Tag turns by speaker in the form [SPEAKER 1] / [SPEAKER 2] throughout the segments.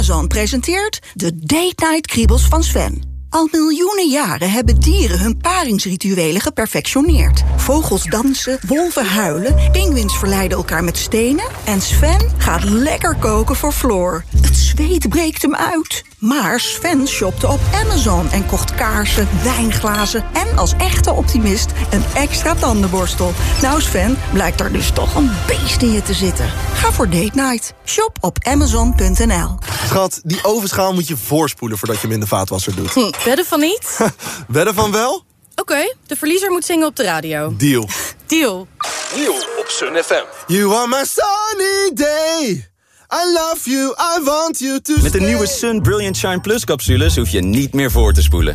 [SPEAKER 1] Amazon presenteert de Date Night Kriebels van Sven. Al miljoenen jaren hebben dieren hun paringsrituelen geperfectioneerd. Vogels dansen, wolven huilen, pinguïns verleiden elkaar met stenen... en Sven gaat lekker koken voor Floor. Het zweet breekt hem uit. Maar Sven shopte op Amazon en kocht kaarsen, wijnglazen... en als echte optimist een extra tandenborstel. Nou Sven, blijkt er dus toch een beest in je te zitten. Ga voor date night. Shop op amazon.nl.
[SPEAKER 2] Schat, die ovenschaal moet je voorspoelen voordat je hem in de vaatwasser doet.
[SPEAKER 3] Hm, wedden van niet?
[SPEAKER 2] wedden van wel?
[SPEAKER 3] Oké, de verliezer moet zingen op de radio.
[SPEAKER 2] Deal.
[SPEAKER 3] Deal.
[SPEAKER 4] Deal op Sun FM.
[SPEAKER 2] You are my sunny day. I love you, I want you to
[SPEAKER 5] Met de nieuwe Sun Brilliant Shine Plus capsules hoef je niet meer voor te spoelen.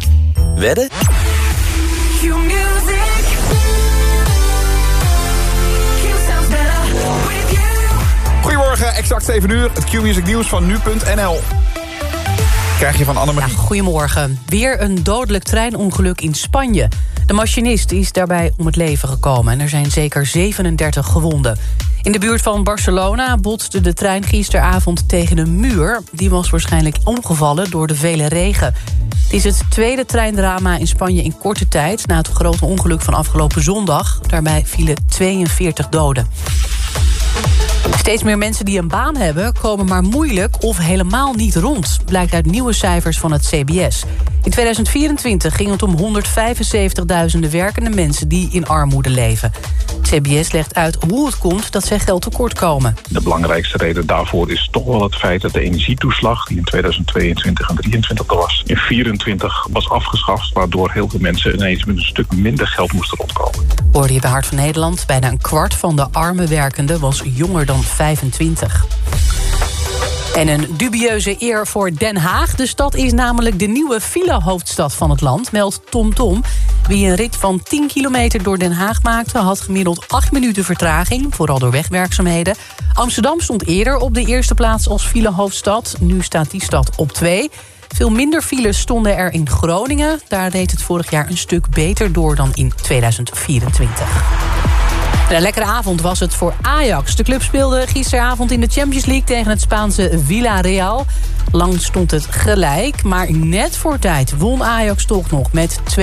[SPEAKER 5] Wedden?
[SPEAKER 6] Goedemorgen, exact 7 uur. Het Q-music nieuws van nu.nl. Krijg je van Annemarie.
[SPEAKER 7] Ja, goedemorgen. Weer een dodelijk treinongeluk in Spanje. De machinist is daarbij om het leven gekomen... en er zijn zeker 37 gewonden. In de buurt van Barcelona botste de trein gisteravond tegen een muur. Die was waarschijnlijk omgevallen door de vele regen. Het is het tweede treindrama in Spanje in korte tijd... na het grote ongeluk van afgelopen zondag. Daarbij vielen 42 doden. Steeds meer mensen die een baan hebben... komen maar moeilijk of helemaal niet rond... blijkt uit nieuwe cijfers van het CBS. In 2024 ging het om 175.000 werkende mensen... die in armoede leven. Het CBS legt uit hoe het komt dat zij geld tekort komen.
[SPEAKER 8] De belangrijkste reden daarvoor is toch wel het feit... dat de energietoeslag, die in 2022 en 2023 er was... in 2024 was afgeschaft... waardoor heel veel mensen ineens met een stuk minder geld moesten rondkomen.
[SPEAKER 7] Hoorde je bij Hart van Nederland... bijna een kwart van de arme werkenden was jonger dan 25. En een dubieuze eer voor Den Haag. De stad is namelijk de nieuwe file-hoofdstad van het land, meldt TomTom. Tom. Wie een rit van 10 kilometer door Den Haag maakte... had gemiddeld 8 minuten vertraging, vooral door wegwerkzaamheden. Amsterdam stond eerder op de eerste plaats als file-hoofdstad. Nu staat die stad op 2. Veel minder files stonden er in Groningen. Daar reed het vorig jaar een stuk beter door dan in 2024. Een lekkere avond was het voor Ajax. De club speelde gisteravond in de Champions League tegen het Spaanse Villarreal. Lang stond het gelijk, maar net voor tijd won Ajax toch nog met 2-1.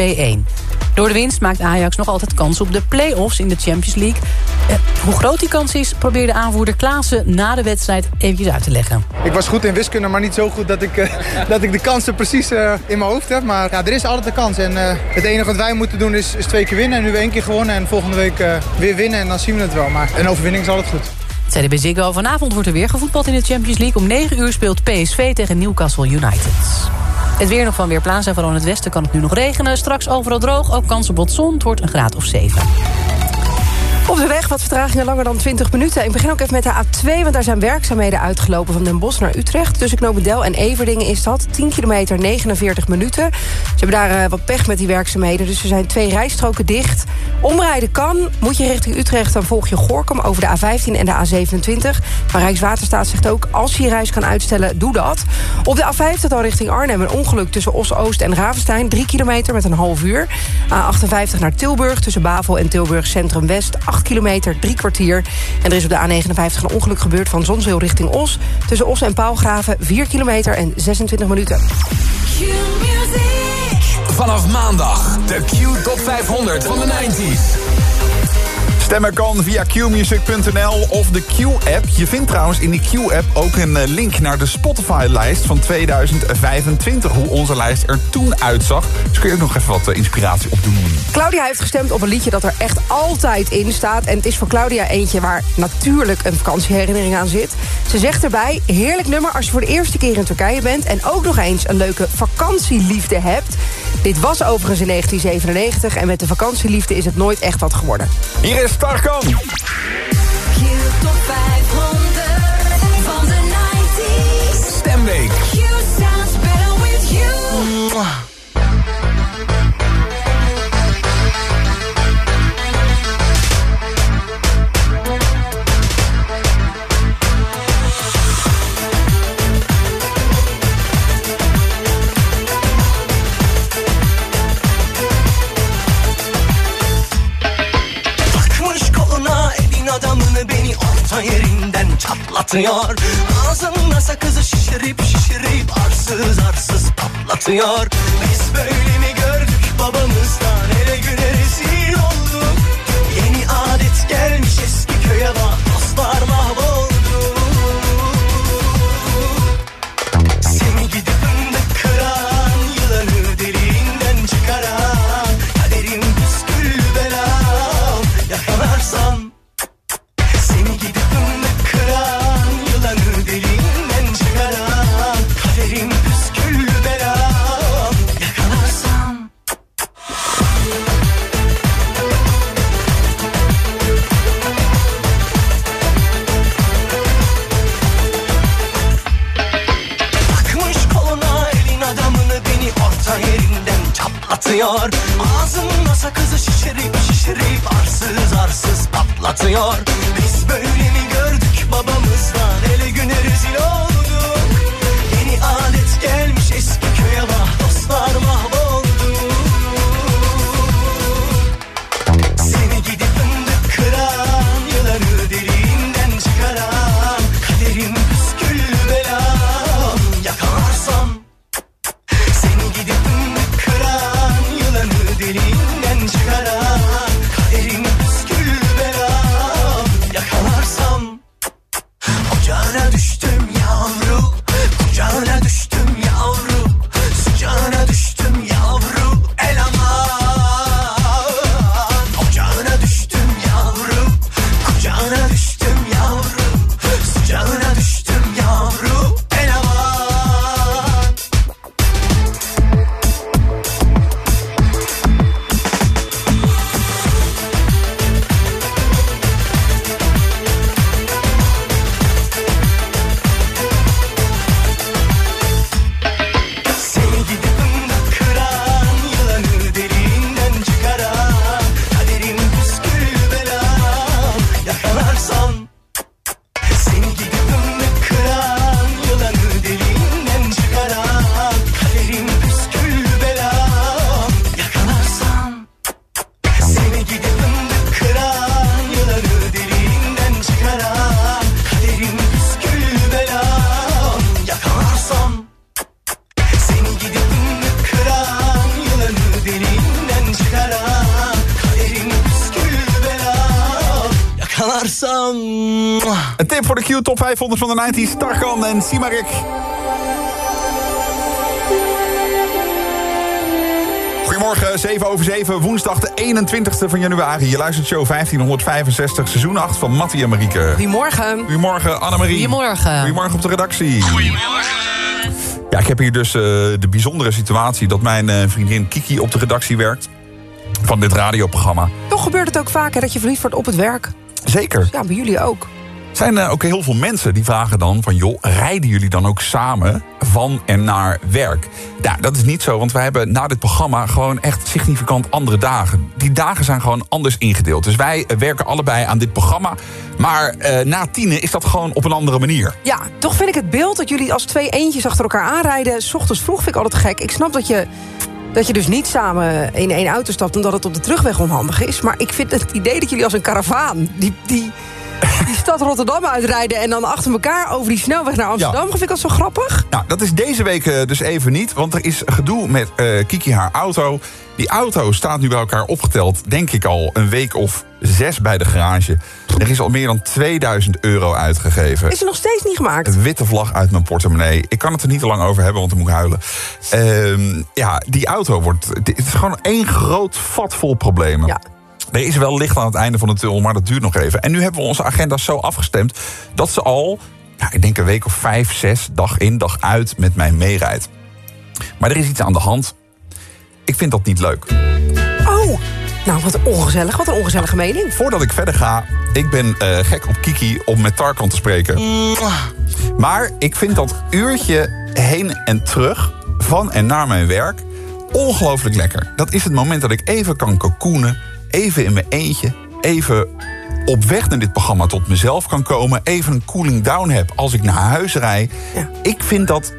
[SPEAKER 7] Door de winst maakt Ajax nog altijd kans op de play-offs in de Champions League. Eh, hoe groot die kans is, probeerde aanvoerder Klaassen na de wedstrijd eventjes uit te leggen.
[SPEAKER 9] Ik was goed in wiskunde, maar niet zo goed dat ik, uh, dat ik de kansen precies uh, in mijn hoofd heb. Maar ja, er is altijd een kans. En het enige wat wij moeten doen is, is twee keer winnen. En nu één keer gewonnen en volgende week weer winnen. En dan zien we het wel. Maar een overwinning is altijd goed.
[SPEAKER 7] Zeiden bij Ziggo. Vanavond wordt er weer gevoetbald in de Champions League. Om 9 uur speelt PSV tegen Newcastle United. Het weer nog van Weerplaza. Vooral in het westen kan het nu nog regenen. Straks overal droog. Ook kans op wat zon. Het wordt een graad of 7.
[SPEAKER 10] Op de weg wat vertragingen langer dan 20 minuten. Ik begin ook even met de A2, want daar zijn werkzaamheden uitgelopen... van Den Bosch naar Utrecht. Tussen Knopendel en Everdingen is dat. 10 kilometer, 49 minuten. Ze hebben daar uh, wat pech met die werkzaamheden... dus er zijn twee rijstroken dicht. Omrijden kan. Moet je richting Utrecht, dan volg je Gorkum over de A15 en de A27. Maar Rijkswaterstaat zegt ook, als je je reis kan uitstellen, doe dat. Op de A50 dan richting Arnhem een ongeluk tussen Os-Oost en Ravenstein. 3 kilometer met een half uur. A58 naar Tilburg tussen Bavel en Tilburg Centrum West... 8 kilometer, drie kwartier. En er is op de A59 een ongeluk gebeurd van Zonzeel richting Os. Tussen Os en Paalgraven 4 kilometer en 26 minuten.
[SPEAKER 4] Vanaf maandag de Q Top 500 van de 90s.
[SPEAKER 6] Stemmen kan via qmusic.nl of de Q-app. Je vindt trouwens in die Q-app ook een eh, link naar de Spotify-lijst van 2025. Hoe onze lijst er toen uitzag. Dus kun je ook nog even wat eh, inspiratie opdoen.
[SPEAKER 10] Claudia heeft gestemd op een liedje dat er echt altijd in staat. En het is voor Claudia eentje waar natuurlijk een vakantieherinnering aan zit. Ze zegt erbij, heerlijk nummer als je voor de eerste keer in Turkije bent... en ook nog eens een leuke vakantieliefde hebt. Dit was overigens in 1997 en met de vakantieliefde is het nooit echt wat geworden.
[SPEAKER 6] Hier is Tarkan.
[SPEAKER 11] çatlatıyor. Ağzında sakızı şişirip şişirip arsız arsız patlatıyor. Biz böyle mi gördük babamızdan? Hele gün rezil olduk. Yeni adet gelmiş eski köye bak. Señor
[SPEAKER 6] Een tip voor de Q Top 500 van de 90s. Tarkan en Simarik. Goedemorgen, 7 over 7, woensdag de 21ste van januari. Je luistert show 1565, seizoen 8 van Mattie en Marieke.
[SPEAKER 12] Goedemorgen.
[SPEAKER 6] Goedemorgen, Annemarie.
[SPEAKER 7] Goedemorgen.
[SPEAKER 6] Goedemorgen op de redactie. Ja, ik heb hier dus eh, de bijzondere situatie dat mijn eh, vriendin Kiki op de redactie werkt. Van dit radioprogramma.
[SPEAKER 12] Toch gebeurt het ook vaak hè, dat je verliefd wordt op het werk.
[SPEAKER 6] Zeker.
[SPEAKER 12] Ja, bij jullie ook.
[SPEAKER 6] Er zijn ook heel veel mensen die vragen dan van... joh, rijden jullie dan ook samen van en naar werk? Ja, dat is niet zo, want wij hebben na dit programma... gewoon echt significant andere dagen. Die dagen zijn gewoon anders ingedeeld. Dus wij eh, werken allebei aan dit programma. Maar eh, na tienen is dat gewoon op een andere manier.
[SPEAKER 12] Ja, toch vind ik het beeld dat jullie als twee eentjes achter elkaar aanrijden... s ochtends vroeg vind ik altijd gek. Ik snap dat je, dat je dus niet samen in één auto stapt... omdat het op de terugweg onhandig is. Maar ik vind het idee dat jullie als een karavaan... die, die, die stad Rotterdam uitrijden... en dan achter elkaar over die snelweg naar Amsterdam... vind ik dat zo grappig.
[SPEAKER 6] Nou, dat is deze week eh, dus even niet. Want er is gedoe met eh, Kiki haar auto. Die auto staat nu bij elkaar opgeteld, denk ik al een week of zes bij de garage. Er is al meer dan 2000 euro uitgegeven.
[SPEAKER 12] Is er nog steeds niet gemaakt?
[SPEAKER 6] Een witte vlag uit mijn portemonnee. Ik kan het er niet te lang over hebben, want dan moet ik huilen. Ehm, ja, die auto wordt... Het is gewoon één groot vat vol problemen.
[SPEAKER 12] Ja.
[SPEAKER 6] Er is wel licht aan het einde van de tunnel, maar dat duurt nog even. En nu hebben we onze agenda zo afgestemd... dat ze al, ja, ik denk een week of vijf, zes, dag in, dag uit... met mij meerijdt. Maar er is iets aan de hand. Ik vind dat niet leuk.
[SPEAKER 12] Oh, nou wat ongezellig. Wat een ongezellige mening.
[SPEAKER 6] Voordat ik verder ga, ik ben eh, gek op Kiki om met Tarkan te spreken. Maar ik vind dat uurtje heen en terug, van en naar mijn werk, ongelooflijk lekker. Dat is het moment dat ik even kan cocoonen, even in mijn eentje, even op weg naar dit programma tot mezelf kan komen, even een cooling down heb als ik naar huis rijd. Ik vind dat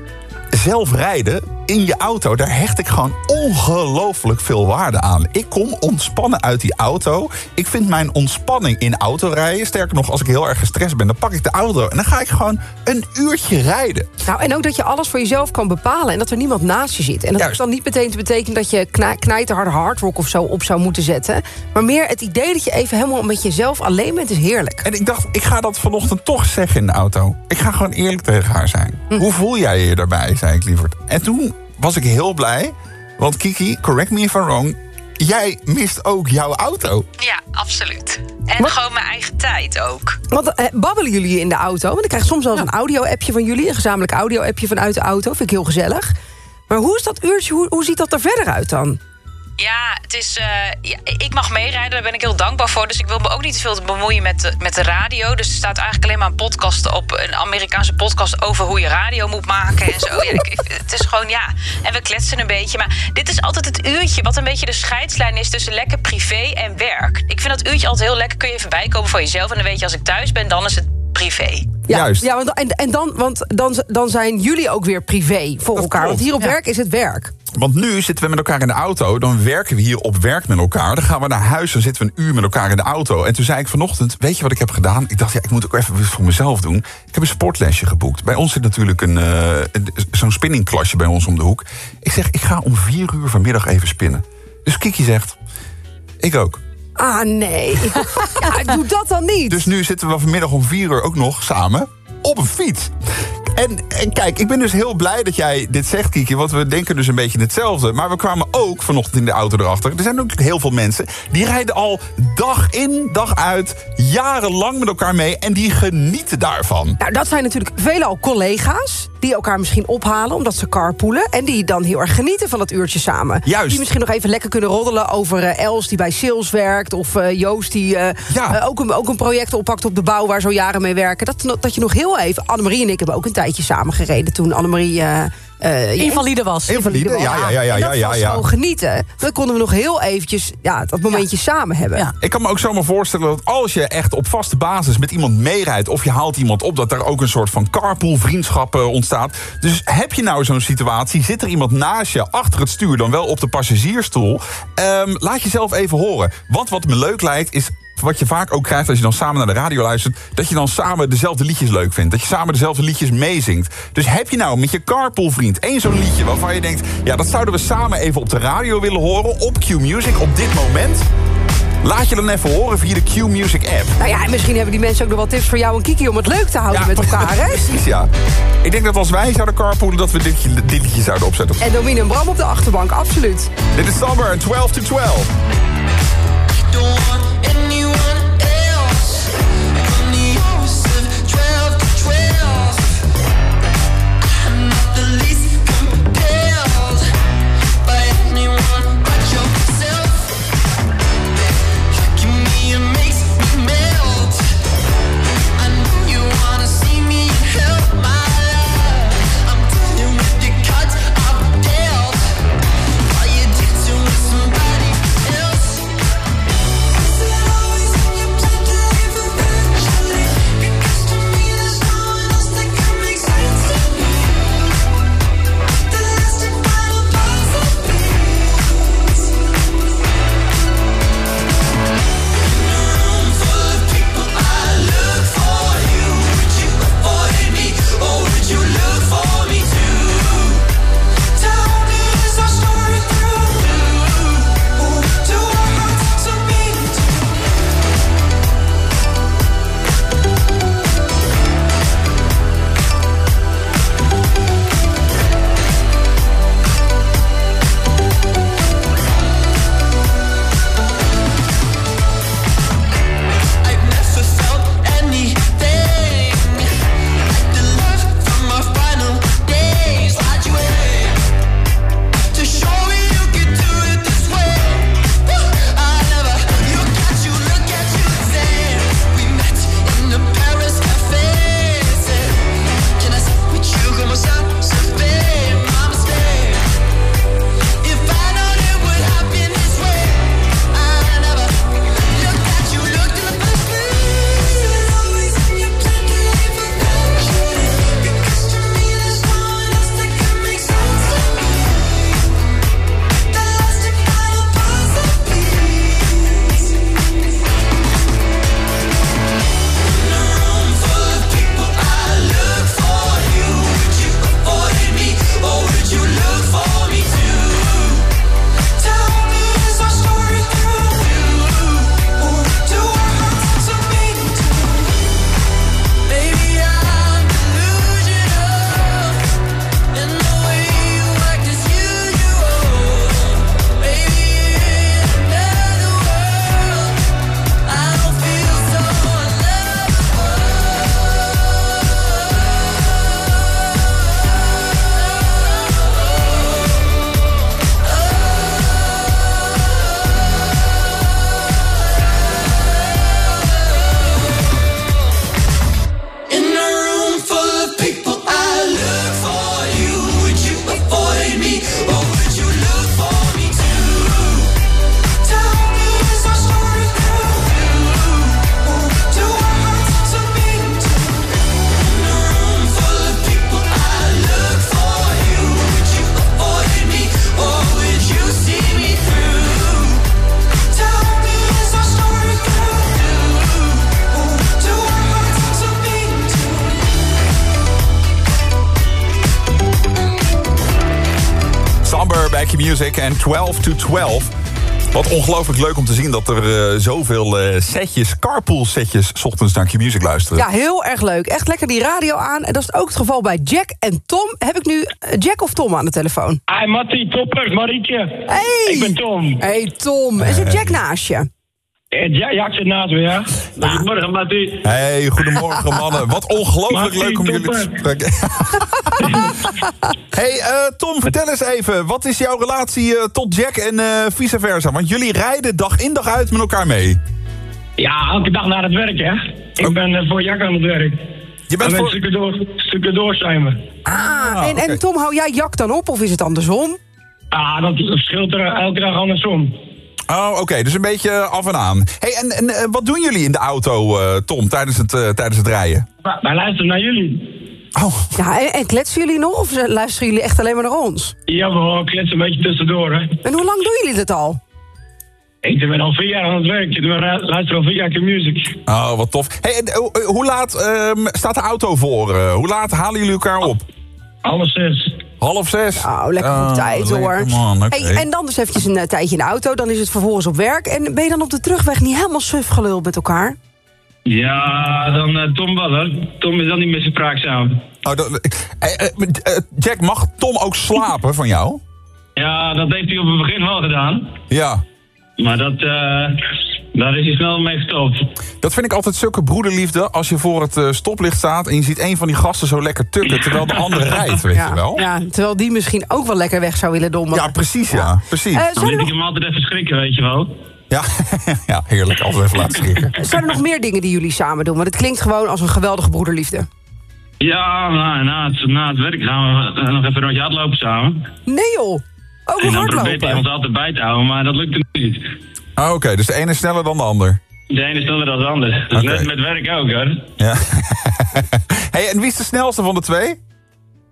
[SPEAKER 6] zelf rijden in je auto, daar hecht ik gewoon ongelooflijk veel waarde aan. Ik kom ontspannen uit die auto. Ik vind mijn ontspanning in autorijden. Sterker nog, als ik heel erg gestrest ben, dan pak ik de auto en dan ga ik gewoon een uurtje rijden.
[SPEAKER 10] Nou, en ook dat je alles voor jezelf kan bepalen en dat er niemand naast je zit. En dat
[SPEAKER 6] Juist.
[SPEAKER 10] hoeft dan niet meteen te betekenen dat je knijterharde hardrock of zo op zou moeten zetten. Maar meer het idee dat je even helemaal met jezelf alleen bent is heerlijk.
[SPEAKER 6] En ik dacht, ik ga dat vanochtend toch zeggen in de auto. Ik ga gewoon eerlijk tegen haar zijn. Hoe voel jij je daarbij, zei ik lieverd. En toen was ik heel blij, want Kiki, correct me if I'm wrong... jij mist ook jouw auto.
[SPEAKER 5] Ja, absoluut. En gewoon mijn eigen tijd ook.
[SPEAKER 10] Want eh, babbelen jullie in de auto? Want ik krijg soms wel eens een audio-appje van jullie. Een gezamenlijk audio-appje vanuit de auto. Vind ik heel gezellig. Maar hoe is dat uurtje, hoe, hoe ziet dat er verder uit dan?
[SPEAKER 5] Ja, het is, eh, ik mag meerijden, daar ben ik heel dankbaar voor. Dus ik wil me ook niet te veel bemoeien met de, met de radio. Dus er staat eigenlijk alleen maar een podcast op, een Amerikaanse podcast over hoe je radio moet maken en zo. Ja, ik- het is gewoon, ja. En we kletsen een beetje. Maar dit is altijd het uurtje wat een beetje de scheidslijn is tussen lekker privé en werk. Ik vind dat uurtje altijd heel lekker. Kun je even bijkomen voor jezelf. En dan weet je, als ik thuis ben, dan is het privé.
[SPEAKER 10] Ja,
[SPEAKER 6] Juist.
[SPEAKER 10] Ja, want, en, en dan, want dan, dan zijn jullie ook weer privé voor elkaar.
[SPEAKER 6] klopt.
[SPEAKER 10] Want hier op
[SPEAKER 6] Ja.
[SPEAKER 10] werk is het werk.
[SPEAKER 6] Want nu zitten we met elkaar in de auto. Dan werken we hier op werk met elkaar. Dan gaan we naar huis. Dan zitten we een uur met elkaar in de auto. En toen zei ik vanochtend, weet je wat ik heb gedaan? Ik dacht, ja, ik moet ook even voor mezelf doen. Ik heb een sportlesje geboekt. Bij ons zit natuurlijk een, eh, een- zo'n spinningklasje bij ons om de hoek. Ik zeg, ik ga om vier uur vanmiddag even spinnen. Dus Kiki zegt, ik ook.
[SPEAKER 10] Ah, nee. ja, doe dat dan niet.
[SPEAKER 6] Dus nu zitten we vanmiddag om vier uur ook nog samen op een fiets. En, en kijk, ik ben dus heel blij dat jij dit zegt, Kiki. Want we denken dus een beetje hetzelfde. Maar we kwamen ook vanochtend in de auto erachter. Er zijn ook heel veel mensen die rijden al dag in, dag uit... jarenlang met elkaar mee en die genieten daarvan.
[SPEAKER 10] Nou, dat zijn natuurlijk veelal collega's die elkaar misschien ophalen omdat ze carpoolen. En die dan heel erg genieten van dat uurtje samen.
[SPEAKER 6] Juist.
[SPEAKER 10] Die misschien nog even lekker kunnen roddelen over eh, Els die bij sales werkt. Of eh, Joost die eh, ook, een, ook een project oppakt op de bouw waar zo jaren mee werken. Dat, dat je nog heel even... Annemarie en ik hebben ook een tijdje samen gereden toen Annemarie... eh, eh,
[SPEAKER 7] Invalide was.
[SPEAKER 10] Invalide was.
[SPEAKER 6] ja, ja, ja, ja,
[SPEAKER 10] En dat
[SPEAKER 6] ja,
[SPEAKER 10] was
[SPEAKER 6] ja.
[SPEAKER 10] gewoon genieten. Dan konden we nog heel eventjes ja, dat momentje samen hebben.
[SPEAKER 6] Ik kan me ook zomaar voorstellen dat als je echt op vaste basis met iemand meerijdt... of je haalt iemand op, dat daar ook een soort van carpool-vriendschap eh, ontstaat. Dus heb je nou zo'n situatie, zit er iemand naast je achter het stuur... dan wel op de passagiersstoel, Ehm, laat jezelf even horen. Want wat me leuk lijkt is... Wat je vaak ook krijgt als je dan samen naar de radio luistert... dat je dan samen dezelfde liedjes leuk vindt. Dat je samen dezelfde liedjes meezingt. Dus heb je nou met je carpoolvriend één zo'n liedje... waarvan je denkt, ja, dat zouden we samen even op de radio willen horen... op Q-Music op dit moment... Laat je dan even horen via de Q-Music app.
[SPEAKER 10] Nou ja, en misschien hebben die mensen ook nog wel tips voor jou en Kiki... om het leuk te houden met elkaar, hè?
[SPEAKER 6] Precies, ja. Ik denk dat als wij zouden carpoolen... dat we dit, dit liedje zouden opzetten.
[SPEAKER 10] En Domine en Bram op de achterbank, absoluut.
[SPEAKER 6] Dit is Summer, 12 to 12. En 12 to 12. Wat ongelooflijk leuk om te zien dat er eh, zoveel eh, setjes, carpool setjes, 's ochtends naar Q-Music luisteren.
[SPEAKER 10] Ja, heel erg leuk. Echt lekker die radio aan. En dat is ook het geval bij Jack en Tom. Heb ik nu eh, Jack of Tom aan de telefoon?
[SPEAKER 13] Hi Mattie, toppers, Marietje.
[SPEAKER 10] Hey!
[SPEAKER 13] Ik ben Tom.
[SPEAKER 10] Hey Tom. Is er Jack naast je?
[SPEAKER 13] Eh, Ja, Jack zit naast me, ja. Goedemorgen, Mattie.
[SPEAKER 6] Hey, goedemorgen mannen. Wat ongelooflijk leuk om jullie te spreken. hey eh, Tom, vertel eens even. Wat is jouw relatie eh, tot Jack en eh, vice versa? Want jullie rijden dag in dag uit met elkaar mee.
[SPEAKER 13] Ja, elke dag naar het werk, hè. Ik ben eh, voor Jack aan het werk.
[SPEAKER 6] Je bent
[SPEAKER 13] en
[SPEAKER 6] voor-
[SPEAKER 13] stukken door, stukken door zijn we.
[SPEAKER 10] Ah, en, en Tom, hou jij Jack dan op of is het andersom?
[SPEAKER 13] Ah, dat verschilt er elke dag andersom.
[SPEAKER 6] Oh, oké. dus een beetje af en aan. Hey, en, en eh, wat doen jullie in de auto, eh, Tom, tijdens het, eh, tijdens het rijden?
[SPEAKER 13] Maar Wij luisteren naar jullie.
[SPEAKER 6] Oh.
[SPEAKER 10] Ja, en, en kletsen jullie nog of luisteren jullie echt alleen maar naar ons?
[SPEAKER 13] Ja, we kletsen een beetje tussendoor, hè.
[SPEAKER 10] En hoe lang doen jullie dit al?
[SPEAKER 13] Ik ben al vier jaar aan het werk. Ik luister al vier jaar Q-Music.
[SPEAKER 6] Oh, wat tof. Hey, en, hoe laat ehm, staat de auto voor? hoe laat halen jullie elkaar op?
[SPEAKER 13] Half zes.
[SPEAKER 6] Half zes?
[SPEAKER 10] Nou, lekker op tijd hoor.
[SPEAKER 6] Man, oké.
[SPEAKER 10] Hey, en dan dus eventjes een eh, tijdje in de auto. Dan is het vervolgens op werk. En ben je dan op de terugweg niet helemaal suf geluld met elkaar?
[SPEAKER 13] Ja, dan eh, Tom wel, hè. Tom is dan niet meer zo spraakzaam.
[SPEAKER 6] Oh, dat, eh, Jack, mag Tom ook slapen van jou?
[SPEAKER 13] Ja, dat heeft hij op het begin wel gedaan.
[SPEAKER 6] Ja.
[SPEAKER 13] Maar dat, eh, daar is hij snel mee gestopt.
[SPEAKER 6] Dat vind ik altijd zulke broederliefde als je voor het eh, stoplicht staat... en je ziet een van die gasten zo lekker tukken terwijl de andere rijdt, weet
[SPEAKER 10] ja,
[SPEAKER 6] je wel?
[SPEAKER 10] Ja, terwijl die misschien ook wel lekker weg zou willen dommelen.
[SPEAKER 6] Ja, precies, ja. Precies.
[SPEAKER 10] Eh,
[SPEAKER 13] Dan liet ik hem altijd even schrikken, weet je wel.
[SPEAKER 6] Ja, ja, heerlijk. Altijd even laten schrikken.
[SPEAKER 10] zijn er nog meer dingen die jullie samen doen? Want het klinkt gewoon als een geweldige broederliefde.
[SPEAKER 13] Ja, nou, na, het, na het werk gaan we eh, nog even een rondje hardlopen samen.
[SPEAKER 10] Nee joh, ook
[SPEAKER 13] en
[SPEAKER 10] nog
[SPEAKER 13] dan probeert hij
[SPEAKER 10] hardlopen.
[SPEAKER 13] ons altijd bij te houden, maar dat lukt hem niet.
[SPEAKER 6] Ah, Oké, dus de ene is sneller dan de ander.
[SPEAKER 13] De ene is sneller dan de ander. Dus
[SPEAKER 6] Oké.
[SPEAKER 13] net met werk ook, hoor.
[SPEAKER 6] Ja. hey, en wie is de snelste van de twee?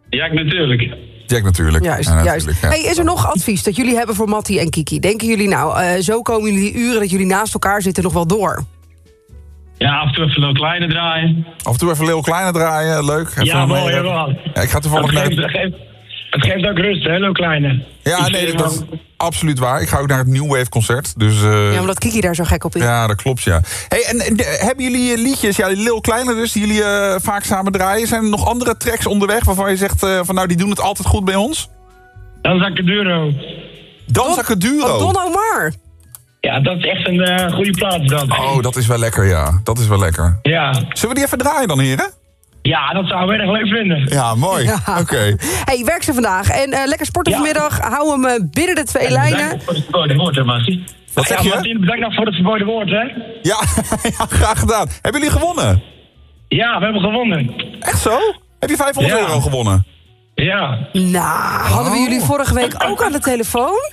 [SPEAKER 13] Ja, ik natuurlijk.
[SPEAKER 6] Jack natuurlijk.
[SPEAKER 10] Juist,
[SPEAKER 6] Ja,
[SPEAKER 10] juist.
[SPEAKER 6] natuurlijk, ja.
[SPEAKER 10] Hey, is er nog advies dat jullie hebben voor Mattie en Kiki? Denken jullie nou, eh, zo komen jullie die uren dat jullie naast elkaar zitten nog wel door?
[SPEAKER 13] Ja, af en toe even een kleine draaien.
[SPEAKER 6] Af en toe even Leel Kleine draaien, leuk. Even
[SPEAKER 13] ja, mooi.
[SPEAKER 6] Ja, ik ga toevallig
[SPEAKER 13] geeft,
[SPEAKER 6] het...
[SPEAKER 13] geeft, ook rust, hè, heel kleine.
[SPEAKER 6] Ja, nee, dat is
[SPEAKER 13] dan-
[SPEAKER 6] absoluut waar. Ik ga ook naar het New Wave concert. Dus, eh,
[SPEAKER 10] Ja, omdat Kiki daar zo gek op is.
[SPEAKER 6] ja, dat klopt, ja. Hey, en, en, eh, hebben jullie eh, liedjes, ja, die Lil Kleine dus, die jullie eh, vaak samen draaien? Zijn er nog andere tracks onderweg waarvan je zegt eh, van nou, die doen het altijd goed bij ons?
[SPEAKER 13] Dan zak ik duro.
[SPEAKER 6] Danza Caduro.
[SPEAKER 10] Don Omar.
[SPEAKER 13] Ja, dat is echt een eh, goede plaats dan.
[SPEAKER 6] Oh, dat is wel lekker, ja. Dat is wel lekker.
[SPEAKER 13] Ja.
[SPEAKER 6] Zullen we die even draaien dan, heren?
[SPEAKER 13] Ja, dat zou ik erg leuk vinden.
[SPEAKER 6] Ja, mooi.
[SPEAKER 10] Ja.
[SPEAKER 6] Oké.
[SPEAKER 10] Hey, werk ze vandaag. En eh, lekker sporten
[SPEAKER 13] Ja.
[SPEAKER 10] vanmiddag. Hou hem eh, binnen de twee lijnen.
[SPEAKER 13] Bedankt voor het verboden woord, hè.
[SPEAKER 6] Wat zeg
[SPEAKER 13] ja,
[SPEAKER 6] je?
[SPEAKER 13] Martien, bedankt nog voor het verboden woord, hè.
[SPEAKER 6] Ja, ja, graag gedaan. Hebben jullie gewonnen?
[SPEAKER 13] Ja, we hebben gewonnen.
[SPEAKER 6] Echt zo? Heb je 500
[SPEAKER 13] Ja.
[SPEAKER 6] euro gewonnen?
[SPEAKER 13] Ja.
[SPEAKER 10] Nou, hadden we
[SPEAKER 6] Oh.
[SPEAKER 10] jullie vorige week ook aan de telefoon?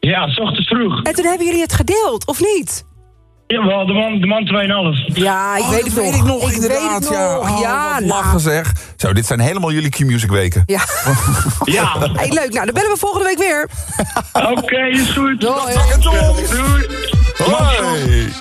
[SPEAKER 13] Ja, s ochtends vroeg.
[SPEAKER 10] En toen hebben jullie het gedeeld, of niet?
[SPEAKER 13] Jawel, de man, de man 2,5.
[SPEAKER 10] Ja, ik
[SPEAKER 6] Oh,
[SPEAKER 10] weet
[SPEAKER 6] dat
[SPEAKER 10] het nog.
[SPEAKER 6] weet ik nog,
[SPEAKER 10] weet
[SPEAKER 6] inderdaad.
[SPEAKER 10] het
[SPEAKER 6] ja,
[SPEAKER 10] nog.
[SPEAKER 6] Oh,
[SPEAKER 10] ja,
[SPEAKER 6] wat
[SPEAKER 10] nou.
[SPEAKER 6] lachen zeg. Zo, dit zijn helemaal jullie Q-Music weken.
[SPEAKER 10] Ja.
[SPEAKER 13] Ja.
[SPEAKER 10] Hey, leuk. Nou, dan bellen we volgende week weer.
[SPEAKER 13] Oké, is goed.
[SPEAKER 10] Doei.
[SPEAKER 13] Doei.
[SPEAKER 6] Hoi.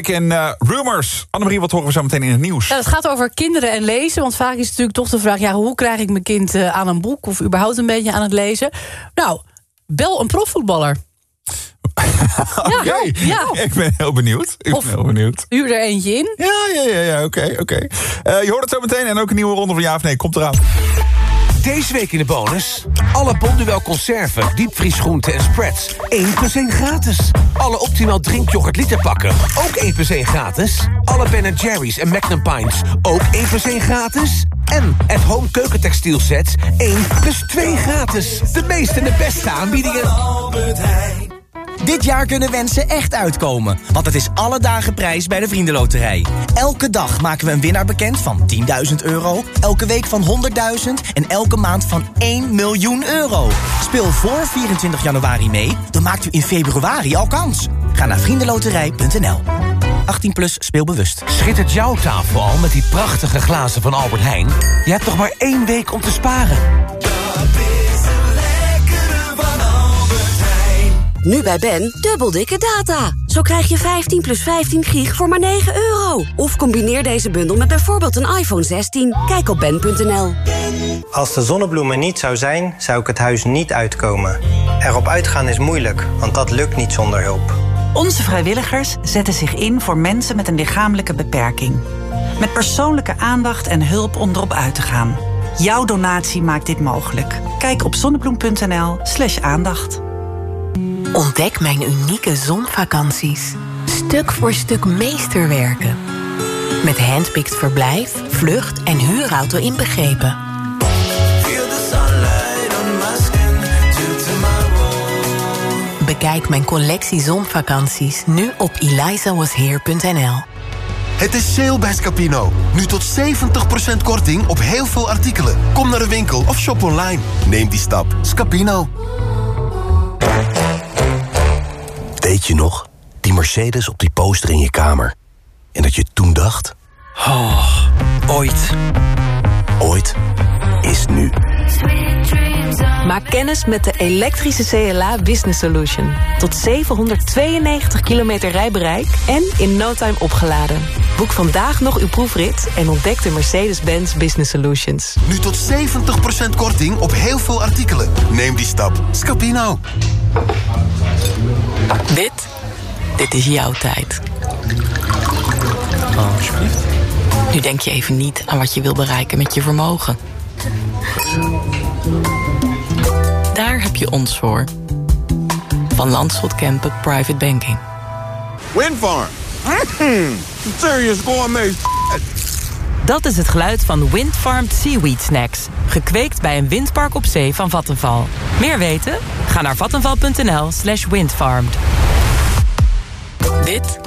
[SPEAKER 6] Q-Music en eh, Rumors. Annemarie, wat horen we zo meteen in het nieuws?
[SPEAKER 7] Ja, het gaat over kinderen en lezen. Want vaak is het natuurlijk toch de vraag... Ja, hoe krijg ik mijn kind eh, aan een boek... of überhaupt een beetje aan het lezen? Nou, bel een profvoetballer.
[SPEAKER 6] Oké,
[SPEAKER 7] ja.
[SPEAKER 6] ik ben heel benieuwd. Ik
[SPEAKER 7] Of-
[SPEAKER 6] ben heel benieuwd.
[SPEAKER 7] Huur er eentje in.
[SPEAKER 6] Ja, ja, ja, ja oké, oké. Eh, je hoort het zo meteen en ook een nieuwe ronde van Ja of Nee. Komt eraan.
[SPEAKER 14] Deze week in de bonus. Alle Bonduel conserven, diepvriesgroenten en spreads. 1 plus 1 gratis. Alle optimaal drinkyoghurt literpakken. Ook 1 plus 1 gratis. Alle Ben Jerry's en Magnum Pints. Ook 1 plus 1 gratis. En at home keukentextiel sets. 1 plus 2 gratis. De meeste en de beste aanbiedingen.
[SPEAKER 15] Dit jaar kunnen wensen echt uitkomen, want het is alle dagen prijs bij de Vriendenloterij. Elke dag maken we een winnaar bekend van 10.000 euro, elke week van 100.000 en elke maand van 1 miljoen euro. Speel voor 24 januari mee, dan maakt u in februari al kans. Ga naar vriendenloterij.nl. 18 plus speelbewust.
[SPEAKER 14] Schittert jouw tafel al met die prachtige glazen van Albert Heijn? Je hebt nog maar één week om te sparen.
[SPEAKER 16] Nu bij Ben, dubbel dikke data. Zo krijg je 15 plus 15 gig voor maar 9 euro. Of combineer deze bundel met bijvoorbeeld een iPhone 16. Kijk op ben.nl.
[SPEAKER 17] Als de zonnebloemen niet zou zijn, zou ik het huis niet uitkomen. Erop uitgaan is moeilijk, want dat lukt niet zonder hulp.
[SPEAKER 18] Onze vrijwilligers zetten zich in voor mensen met een lichamelijke beperking. Met persoonlijke aandacht en hulp om erop uit te gaan. Jouw donatie maakt dit mogelijk. Kijk op zonnebloem.nl/slash aandacht.
[SPEAKER 19] Ontdek mijn unieke zonvakanties. Stuk voor stuk meesterwerken. Met handpicked verblijf, vlucht en huurauto inbegrepen. Bekijk mijn collectie zonvakanties nu op elizawasheer.nl.
[SPEAKER 2] Het is sale bij Scapino. Nu tot 70% korting op heel veel artikelen. Kom naar de winkel of shop online. Neem die stap. Scapino.
[SPEAKER 20] Je nog? Die Mercedes op die poster in je kamer. En dat je toen dacht... Oh, ooit. Ooit is nu.
[SPEAKER 21] Maak kennis met de elektrische CLA Business Solution. Tot 792 kilometer rijbereik en in no time opgeladen. Boek vandaag nog uw proefrit en ontdek de Mercedes-Benz Business Solutions.
[SPEAKER 2] Nu tot 70% korting op heel veel artikelen. Neem die stap. Scapino.
[SPEAKER 19] Dit, dit is jouw tijd.
[SPEAKER 20] alsjeblieft.
[SPEAKER 19] Nu denk je even niet aan wat je wil bereiken met je vermogen. Daar heb je ons voor. Van Landschot Kempen Private Banking.
[SPEAKER 22] Windfarm. Mm, serious gourmet.
[SPEAKER 23] Dat is het geluid van Windfarmed Seaweed Snacks. Gekweekt bij een windpark op zee van Vattenval. Meer weten? Ga naar vattenval.nl slash windfarmed.
[SPEAKER 19] Dit,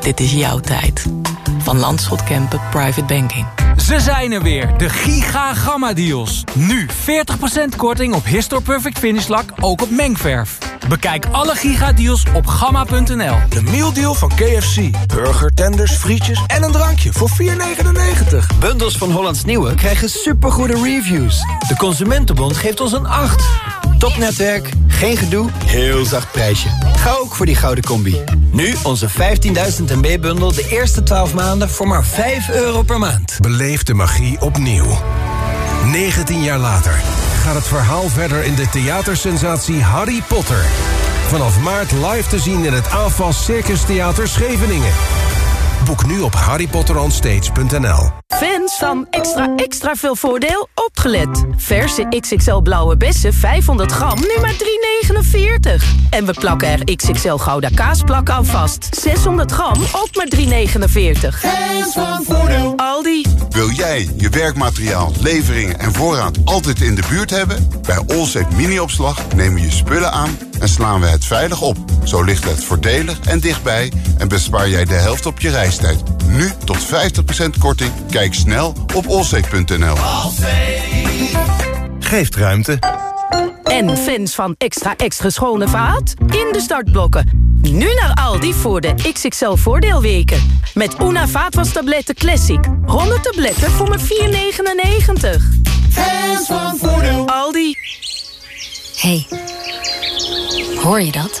[SPEAKER 19] dit is jouw tijd. Van Landschot Kempen Private Banking.
[SPEAKER 24] Ze zijn er weer, de Giga Gamma Deals. Nu 40% korting op Histor Perfect Finish lak, ook op mengverf. Bekijk alle Giga Deals op gamma.nl.
[SPEAKER 14] De mealdeal van KFC. Burger, tenders, frietjes en een drankje voor 4,99.
[SPEAKER 25] Bundels van Hollands Nieuwe krijgen supergoede reviews. De Consumentenbond geeft ons een 8. Topnetwerk, geen gedoe, heel zacht prijsje. Ga ook voor die gouden combi. Nu onze 15.000 MB-bundel de eerste 12 maanden voor maar 5 euro per maand.
[SPEAKER 26] Beleef de magie opnieuw. 19 jaar later gaat het verhaal verder in de theatersensatie Harry Potter. Vanaf maart live te zien in het AFAS Circus Theater Scheveningen. Boek nu op harrypotteronstage.nl.
[SPEAKER 21] Fans van extra extra veel voordeel opgelet. Verse XXL blauwe bessen 500 gram nu maar 3,49. En we plakken er XXL gouda kaasplak aan vast. 600 gram ook maar 3,49.
[SPEAKER 27] Fans van voordeel.
[SPEAKER 21] Aldi.
[SPEAKER 27] Wil jij je werkmateriaal, leveringen en voorraad altijd in de buurt hebben? Bij Allsafe Mini-opslag nemen we je spullen aan en slaan we het veilig op. Zo ligt het voordelig en dichtbij en bespaar jij de helft op je reistijd. Nu tot 50% korting. Kijk snel op allsafe.nl.
[SPEAKER 26] Geeft ruimte.
[SPEAKER 21] En fans van extra extra schone vaat? In de startblokken. Nu naar Aldi voor de XXL voordeelweken. Met Una vaatwastabletten Classic. 100 tabletten voor maar 4,99.
[SPEAKER 27] Fans van voordeel.
[SPEAKER 21] Aldi.
[SPEAKER 28] hey, hoor je dat?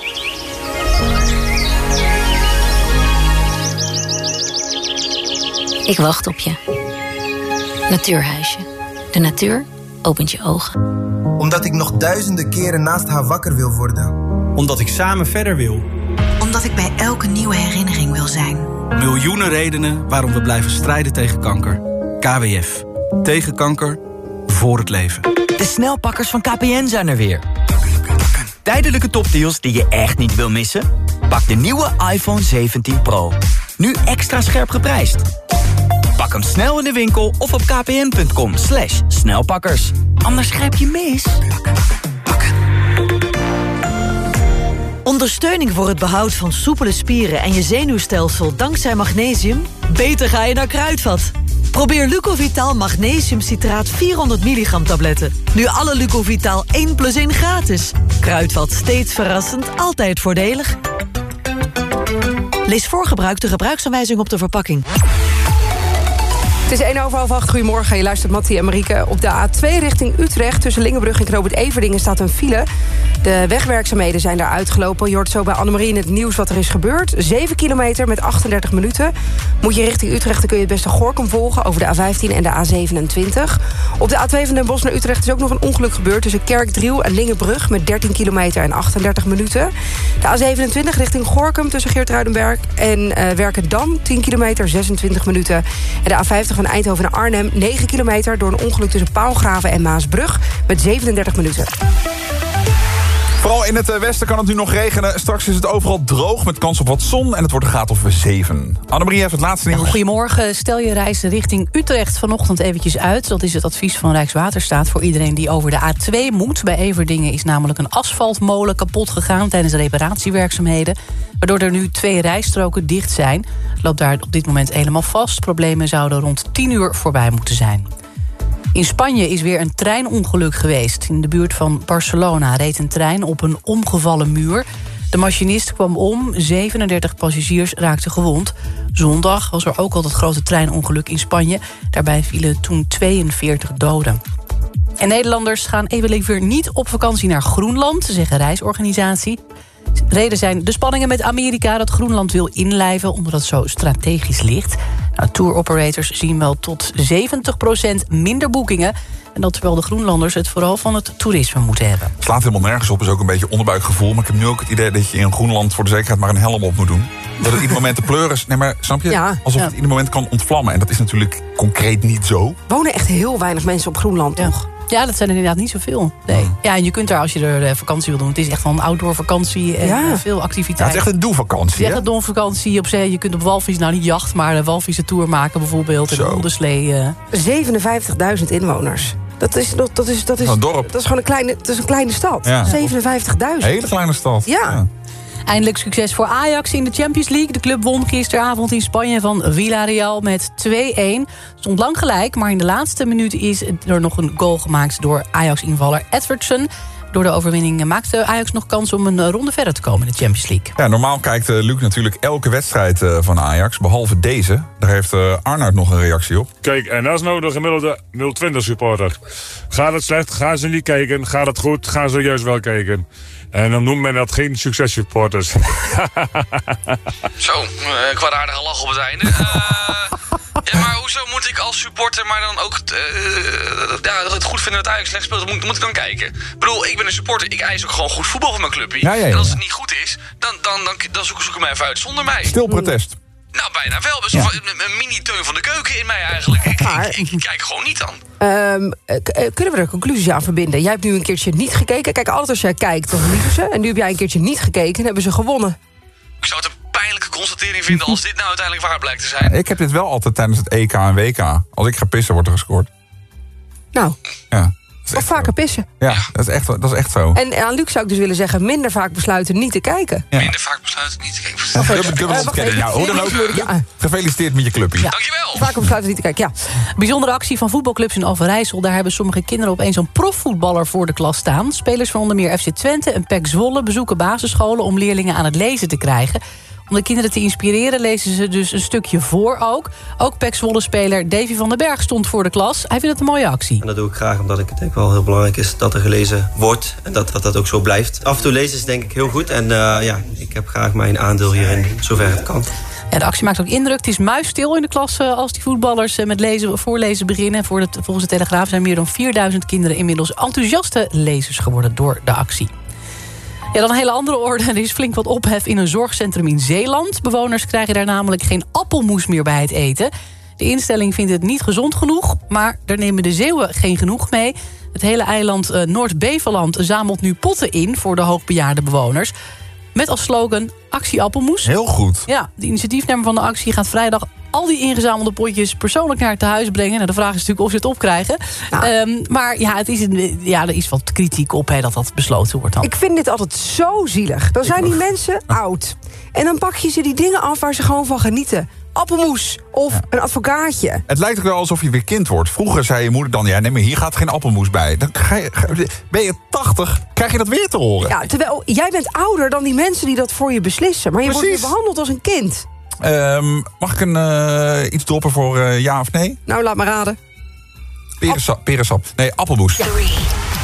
[SPEAKER 28] Ik wacht op je. Natuurhuisje. De natuur opent je ogen.
[SPEAKER 29] Omdat ik nog duizenden keren naast haar wakker wil worden.
[SPEAKER 30] Omdat ik samen verder wil.
[SPEAKER 31] Omdat ik bij elke nieuwe herinnering wil zijn.
[SPEAKER 30] Miljoenen redenen waarom we blijven strijden tegen kanker. KWF. Tegen kanker. Voor het leven.
[SPEAKER 32] De snelpakkers van KPN zijn er weer. Tijdelijke topdeals die je echt niet wil missen? Pak de nieuwe iPhone 17 Pro. Nu extra scherp geprijsd. Pak hem snel in de winkel of op kpn.com slash snelpakkers. Anders grijp je mis.
[SPEAKER 33] Ondersteuning voor het behoud van soepele spieren en je zenuwstelsel dankzij magnesium? Beter ga je naar Kruidvat. Probeer Lucovital Magnesiumcitraat 400 milligram tabletten. Nu alle Lucovital 1 plus 1 gratis. Kruidvat steeds verrassend, altijd voordelig. Lees voor gebruik de gebruiksaanwijzing op de verpakking.
[SPEAKER 10] Het is 1 over half 8. Goedemorgen, je luistert Mattie en Marieke. Op de A2 richting Utrecht tussen Lingenbrug en Knoopert Everdingen staat een file. De wegwerkzaamheden zijn daar uitgelopen. Je hoort zo bij Annemarie in het nieuws wat er is gebeurd. 7 kilometer met 38 minuten. Moet je richting Utrecht, dan kun je het beste Gorkum volgen... over de A15 en de A27. Op de A2 van Den naar Utrecht is ook nog een ongeluk gebeurd... tussen Kerkdriel en Lingenbrug met 13 kilometer en 38 minuten. De A27 richting Gorkum tussen Geertruidenberg en eh, Werkendam... 10 kilometer, 26 minuten. En de A50 van Eindhoven naar Arnhem, 9 kilometer... door een ongeluk tussen Paalgraven en Maasbrug met 37 minuten.
[SPEAKER 6] Vooral in het eh, westen kan het nu nog regenen. Straks is het overal droog met kans op wat zon en het wordt een graad of 7. Annemarie heeft het laatste nieuws.
[SPEAKER 7] Goedemorgen. Stel je reis richting Utrecht vanochtend eventjes uit. Dat is het advies van Rijkswaterstaat voor iedereen die over de A2 moet. Bij Everdingen is namelijk een asfaltmolen kapot gegaan tijdens reparatiewerkzaamheden. Waardoor er nu twee rijstroken dicht zijn. Loopt daar op dit moment helemaal vast. Problemen zouden rond 10 uur voorbij moeten zijn. In Spanje is weer een treinongeluk geweest. In de buurt van Barcelona reed een trein op een omgevallen muur. De machinist kwam om, 37 passagiers raakten gewond. Zondag was er ook al dat grote treinongeluk in Spanje. Daarbij vielen toen 42 doden. En Nederlanders gaan even liever niet op vakantie naar Groenland... zeggen reisorganisatie. Reden zijn de spanningen met Amerika dat Groenland wil inlijven... omdat het zo strategisch ligt. Nou, tour operators zien wel tot 70% minder boekingen... en dat terwijl de Groenlanders het vooral van het toerisme moeten hebben.
[SPEAKER 6] Het slaat helemaal nergens op, is ook een beetje onderbuikgevoel. Maar ik heb nu ook het idee dat je in Groenland voor de zekerheid maar een helm op moet doen. Dat het ieder moment de pleuris... Nee, maar snap je?
[SPEAKER 10] Ja.
[SPEAKER 6] Alsof
[SPEAKER 10] Ja.
[SPEAKER 6] het ieder moment kan ontvlammen. En dat is natuurlijk concreet niet zo.
[SPEAKER 10] wonen echt heel weinig mensen op Groenland, toch?
[SPEAKER 7] Ja, dat zijn er inderdaad niet zoveel. Nee. Ja, en je kunt daar als je er eh, vakantie wil doen... het is echt wel een outdoor vakantie en
[SPEAKER 10] Ja.
[SPEAKER 7] eh, veel
[SPEAKER 6] Ja,
[SPEAKER 7] activiteiten.
[SPEAKER 6] het is echt een doelvakantie,
[SPEAKER 7] Het is echt een donvakantie op zee. Je kunt op walvis, nou niet jacht, maar een walvissen tour maken bijvoorbeeld. En een hondenslee. eh.
[SPEAKER 10] 57.000 inwoners. Dat is, dat, dat is, dat is,
[SPEAKER 6] Een dorp.
[SPEAKER 10] Dat is gewoon een kleine, dat is een kleine stad.
[SPEAKER 7] Ja.
[SPEAKER 10] 57.000.
[SPEAKER 6] Hele kleine stad.
[SPEAKER 10] Ja.
[SPEAKER 7] Eindelijk succes voor Ajax in de Champions League. De club won gisteravond in Spanje van Villarreal met 2-1. Stond lang gelijk, maar in de laatste minuut is er nog een goal gemaakt... door Ajax-invaller Edwardson. Door de overwinning maakte Ajax nog kans om een ronde verder te komen in de Champions League.
[SPEAKER 6] Ja, normaal kijkt eh, Luc natuurlijk elke wedstrijd eh, van Ajax, behalve deze. Daar heeft eh Arnoud nog een reactie op.
[SPEAKER 34] Kijk, en dat is nou de gemiddelde 020 supporter. Gaat het slecht, gaan ze niet kijken. Gaat het goed, gaan ze juist wel kijken. En dan noemt men dat geen successupporters.
[SPEAKER 35] Zo, een kwaadaardige lach op het einde. Eh, ja, maar hoezo moet ik als supporter maar dan ook eh, ja, het goed vinden dat Ajax slecht speelt? Moet, moet ik dan kijken? Ik bedoel, ik ben een supporter. Ik eis ook gewoon goed voetbal van mijn clubje.
[SPEAKER 6] Ja, ja, ja.
[SPEAKER 35] En als het niet goed is, dan, dan, dan, dan zoek, zoek ik mij even uit zonder mij.
[SPEAKER 6] Stil protest.
[SPEAKER 35] Nou, bijna wel. Wel een, een mini-teun van de keuken in mij eigenlijk. Ik, ik, ik kijk gewoon niet dan.
[SPEAKER 10] Ehm, eh, eh, kunnen we er conclusies aan verbinden? Jij hebt nu een keertje niet gekeken. Kijk, altijd als jij kijkt, dan verliezen ze. En nu heb jij een keertje niet gekeken en hebben ze gewonnen.
[SPEAKER 35] Ik zou het een pijnlijke constatering vinden als dit nou uiteindelijk waar blijkt te zijn.
[SPEAKER 6] Ik heb dit wel altijd tijdens het EK en WK. Als ik ga pissen, wordt er gescoord.
[SPEAKER 10] Nou,
[SPEAKER 6] Ja,
[SPEAKER 10] of vaker pissen.
[SPEAKER 6] ja dat, is echt, dat is echt zo.
[SPEAKER 10] En aan Luc zou ik dus willen zeggen... minder vaak besluiten niet te kijken.
[SPEAKER 35] Minder vaak besluiten niet te kijken.
[SPEAKER 6] Ja, dubbel, dubbel
[SPEAKER 10] Eh,
[SPEAKER 6] ontkennen. Ja, hoe dan ook.
[SPEAKER 10] Ja.
[SPEAKER 6] Gefeliciteerd met je clubje.
[SPEAKER 10] Vaker besluiten niet te kijken, ja.
[SPEAKER 7] Bijzondere actie van voetbalclubs in Overijssel. Daar hebben sommige kinderen opeens een profvoetballer voor de klas staan. Spelers van onder meer FC Twente en PEC Zwolle bezoeken basisscholen... om leerlingen aan het lezen te krijgen. Om de kinderen te inspireren lezen ze dus een stukje voor ook. Ook PEC Zwolle-speler Davy van den Berg stond voor de klas. Hij vindt het een mooie actie.
[SPEAKER 36] En dat doe ik graag omdat ik denk wel heel belangrijk is dat er gelezen wordt. En dat dat, dat ook zo blijft. Af en toe lezen is denk ik heel goed. En eh, ja, ik heb graag mijn aandeel hierin, zover het kan.
[SPEAKER 7] Ja, de actie maakt ook indruk. Het is muisstil in de klas eh, als die voetballers eh, met lezen, voorlezen beginnen. Voor het, volgens de Telegraaf zijn meer dan 4000 kinderen inmiddels enthousiaste lezers geworden door de actie. Ja, dan een hele andere orde. Er is flink wat ophef in een zorgcentrum in Zeeland. Bewoners krijgen daar namelijk geen appelmoes meer bij het eten. De instelling vindt het niet gezond genoeg, maar daar nemen de Zeeuwen geen genoeg mee. Het hele eiland uh, Noord-Beveland zamelt nu potten in voor de hoogbejaarde bewoners. Met als slogan actie appelmoes.
[SPEAKER 6] Heel goed.
[SPEAKER 7] Ja, de initiatiefnemer van de actie gaat vrijdag al die ingezamelde potjes persoonlijk naar het huis brengen. Nou, de vraag is natuurlijk of ze het opkrijgen. Nou. maar ja, het is een, ja, er is wat kritiek op hè, dat dat besloten wordt dan.
[SPEAKER 10] Ik vind dit altijd zo zielig. Dan zijn die mensen oud. En dan pak je ze die dingen af waar ze gewoon van genieten appelmoes of een advocaatje.
[SPEAKER 6] Het lijkt ook wel alsof je weer kind wordt. Vroeger zei je moeder dan, ja, nee, maar hier gaat geen appelmoes bij. Dan ga je, ben je 80, krijg je dat weer te horen.
[SPEAKER 10] Ja, terwijl jij bent ouder dan die mensen die dat voor je beslissen. Maar je
[SPEAKER 6] Precies.
[SPEAKER 10] wordt weer behandeld als een kind.
[SPEAKER 6] Um, mag ik een, uh, iets droppen voor uh, ja of nee?
[SPEAKER 10] Nou, laat maar raden.
[SPEAKER 6] Perensap. App perensap. Nee, appelmoes.
[SPEAKER 10] 3,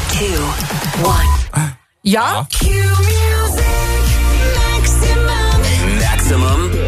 [SPEAKER 10] 2, 1. Ja?
[SPEAKER 6] Ah.
[SPEAKER 37] Maximum hits.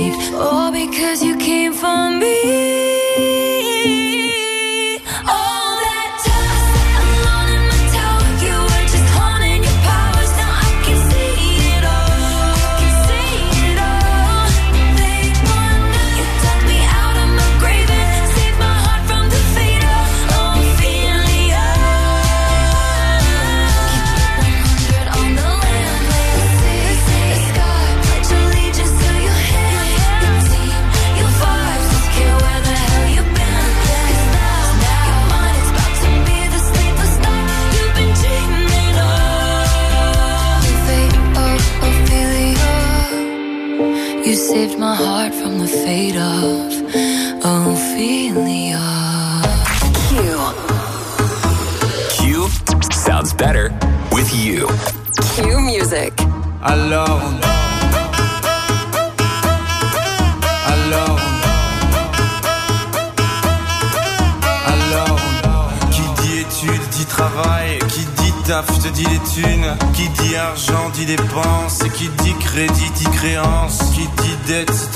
[SPEAKER 38] believe. Oh.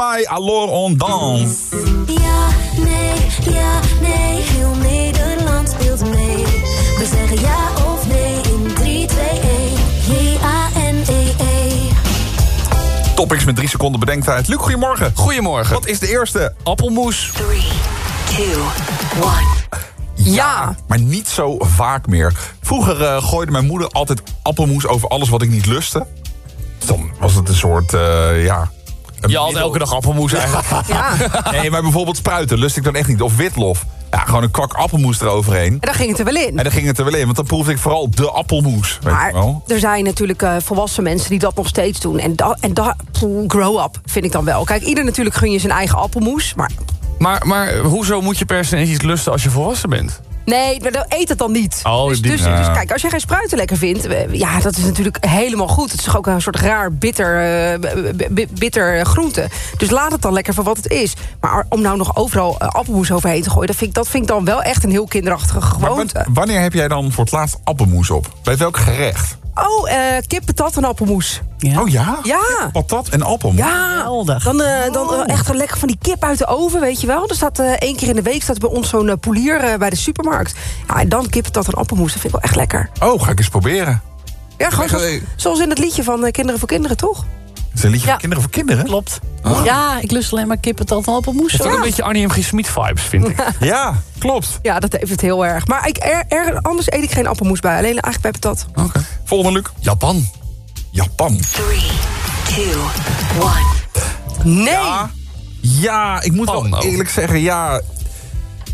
[SPEAKER 6] Stromae, alors on danse.
[SPEAKER 39] Ja, nee, ja, nee, heel Nederland speelt mee. We zeggen ja of nee in 3, 2, 1. J-A-N-E-E.
[SPEAKER 6] Topics met drie seconden bedenktijd. Luc, goedemorgen.
[SPEAKER 40] Goedemorgen.
[SPEAKER 6] Wat is de eerste?
[SPEAKER 40] Appelmoes.
[SPEAKER 39] 3, 2, 1.
[SPEAKER 6] Ja, maar niet zo vaak meer. Vroeger eh, gooide mijn moeder altijd appelmoes over alles wat ik niet lustte. Dan was het een soort, eh, ja...
[SPEAKER 40] Je had elke dag appelmoes eigenlijk.
[SPEAKER 6] Nee, maar bijvoorbeeld spruiten lust ik dan echt niet. Of witlof. Ja, gewoon een kwak appelmoes eroverheen.
[SPEAKER 10] En dan ging het er wel in.
[SPEAKER 6] En dan ging het er wel in, want dan proefde ik vooral de appelmoes. Weet
[SPEAKER 10] Maar
[SPEAKER 6] wel.
[SPEAKER 10] er zijn natuurlijk eh, volwassen mensen die dat nog steeds doen. En dat, en dat, grow up, vind ik dan wel. Kijk, ieder natuurlijk gun je zijn eigen appelmoes. Maar
[SPEAKER 40] Maar, maar hoezo moet je per se iets lusten als je volwassen bent?
[SPEAKER 10] Nee, maar eet het dan niet.
[SPEAKER 40] Oh,
[SPEAKER 10] dus,
[SPEAKER 40] die-
[SPEAKER 10] dus,
[SPEAKER 40] ja.
[SPEAKER 10] dus kijk, als je geen spruiten lekker vindt... eh, ja, dat is natuurlijk helemaal goed. Het is toch ook een soort raar, bitter, eh, bitter groente. Dus laat het dan lekker voor wat het is. Maar om nou nog overal eh, appelmoes overheen te gooien... Dat vind, ik, dat vind ik dan wel echt een heel kinderachtige
[SPEAKER 6] Maar
[SPEAKER 10] gewoonte.
[SPEAKER 6] wa- wanneer heb jij dan voor het laatst appelmoes op? Bij welk gerecht?
[SPEAKER 10] Oh, eh kip, patat en appelmoes.
[SPEAKER 6] Oh ja?
[SPEAKER 10] Ja.
[SPEAKER 6] Patat en appelmoes?
[SPEAKER 10] Ja, dan, eh, dan eh, echt lekker van die kip uit de oven, weet je wel. Er staat eh, één keer in de week staat bij ons zo'n poelier eh, bij de supermarkt. Ja, en dan kip, patat en appelmoes, dat vind ik wel echt lekker.
[SPEAKER 6] Oh, ga ik eens proberen.
[SPEAKER 10] Ja, gewoon zoals, zoals in het liedje van Kinderen voor Kinderen, toch?
[SPEAKER 6] Het is een liedje
[SPEAKER 7] Ja.
[SPEAKER 6] voor kinderen voor kinderen?
[SPEAKER 7] Klopt.
[SPEAKER 6] Oh.
[SPEAKER 7] Ja, ik lust alleen maar kippen tot een appelmoes.
[SPEAKER 40] Het is ook een beetje Annie M. G. Smit vibes, vind ik.
[SPEAKER 6] Ja, klopt.
[SPEAKER 10] Ja, dat heeft het heel erg. Maar ik, er, er- anders eet ik geen appelmoes bij. Alleen eigenlijk bij patat.
[SPEAKER 6] Volgende, Luc.
[SPEAKER 40] Japan.
[SPEAKER 6] Japan.
[SPEAKER 39] 3, 2,
[SPEAKER 10] Nee!
[SPEAKER 6] Ja, ja ik moet wel eerlijk zeggen, ja...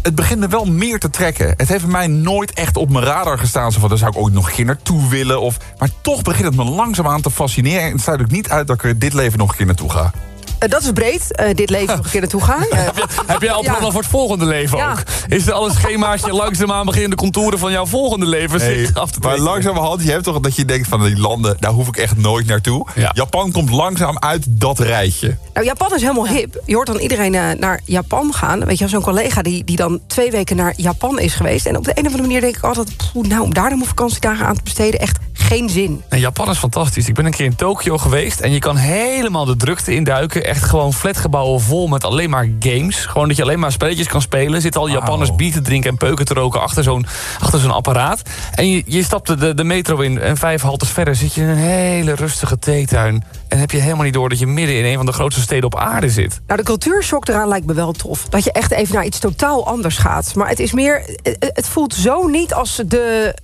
[SPEAKER 6] Het begint me wel meer te trekken. Het heeft mij nooit echt op mijn radar gestaan. Zo van, daar zou ik ooit nog een keer naartoe willen. Of, maar toch begint het me langzaamaan te fascineren. En het sluit ook niet uit dat ik er dit leven nog een keer naartoe ga.
[SPEAKER 10] Eh, dat is breed. Eh, dit leven nog een keer naartoe gaan. Eh,
[SPEAKER 38] Heb jij al
[SPEAKER 10] Ja.
[SPEAKER 38] plannen voor het volgende leven
[SPEAKER 10] Ja.
[SPEAKER 38] ook? Is er al een schemaatje langzaamaan beginnen de contouren van jouw volgende leven
[SPEAKER 6] Nee,
[SPEAKER 38] zich af te
[SPEAKER 6] maar langzamerhand, je hebt toch dat je denkt van die landen, daar hoef ik echt nooit naartoe. Japan komt langzaam uit dat rijtje.
[SPEAKER 10] Nou, Japan is helemaal hip. Je hoort dan iedereen naar Japan gaan. Weet je, zo'n collega die, die dan twee weken naar Japan is geweest. En op de een of andere manier denk ik altijd... nou, om daar dan mijn vakantiedagen aan te besteden, echt geen zin.
[SPEAKER 38] Nee, Japan is fantastisch. Ik ben een keer in Tokio geweest en je kan helemaal de drukte induiken. Echt gewoon flatgebouwen vol met alleen maar games. Gewoon dat je alleen maar spelletjes kan spelen. Zitten al Japanners bier te drinken en peuken te roken achter zo'n achter zo'n apparaat. En je, je stapt de, de metro in en vijf haltes verder zit je in een hele rustige theetuin. En heb je helemaal niet door dat je midden in een van de grootste steden op aarde zit.
[SPEAKER 10] Nou, de cultuurshock eraan lijkt me wel tof. Dat je echt even naar iets totaal anders gaat. Maar het is meer... Het, het voelt zo niet als de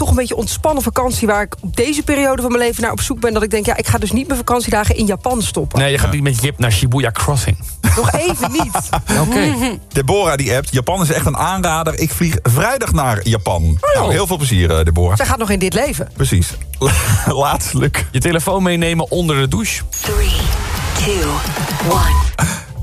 [SPEAKER 10] toch een beetje ontspannen vakantie... waar ik op deze periode van mijn leven naar op zoek ben... dat ik denk, ja, ik ga dus niet mijn vakantiedagen in Japan stoppen.
[SPEAKER 38] Nee, je gaat niet met Jip naar Shibuya Crossing.
[SPEAKER 10] Nog even niet.
[SPEAKER 38] Oké.
[SPEAKER 6] Deborah die appt, Japan is echt een aanrader. Ik vlieg vrijdag naar Japan. Nou, heel veel plezier, eh, Deborah.
[SPEAKER 10] Zij gaat nog in dit leven.
[SPEAKER 6] Precies. Laatstelijk.
[SPEAKER 38] Je telefoon meenemen onder de douche.
[SPEAKER 41] 3, 2,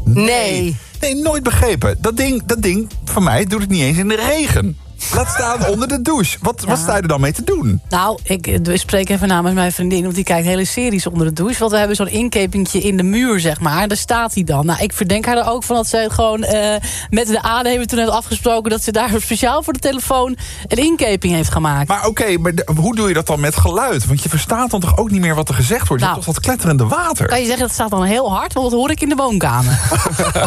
[SPEAKER 41] 1.
[SPEAKER 10] Nee.
[SPEAKER 6] Nee, nooit begrepen. Dat ding, dat ding van mij doet het niet eens in de regen. Laat staan onder de douche. Wat, wat sta je er dan mee te doen?
[SPEAKER 7] Nou, ik eh, spreek even namens mijn vriendin... want die kijkt hele series onder de douche. Want we hebben zo'n inkepingje in de muur, zeg maar. Daar staat hij dan. Nou, ik verdenk haar er ook van dat ze gewoon... eh, met de we toen net afgesproken... dat ze daar speciaal voor de telefoon een inkeping heeft gemaakt.
[SPEAKER 6] Maar oké, maar hoe doe je dat dan met geluid? Want je verstaat dan toch ook niet meer wat er gezegd wordt? Je
[SPEAKER 7] Nou.
[SPEAKER 6] hebt toch dat kletterende water?
[SPEAKER 7] Kan je zeggen, dat staat dan heel hard? Want dat hoor ik in de woonkamer.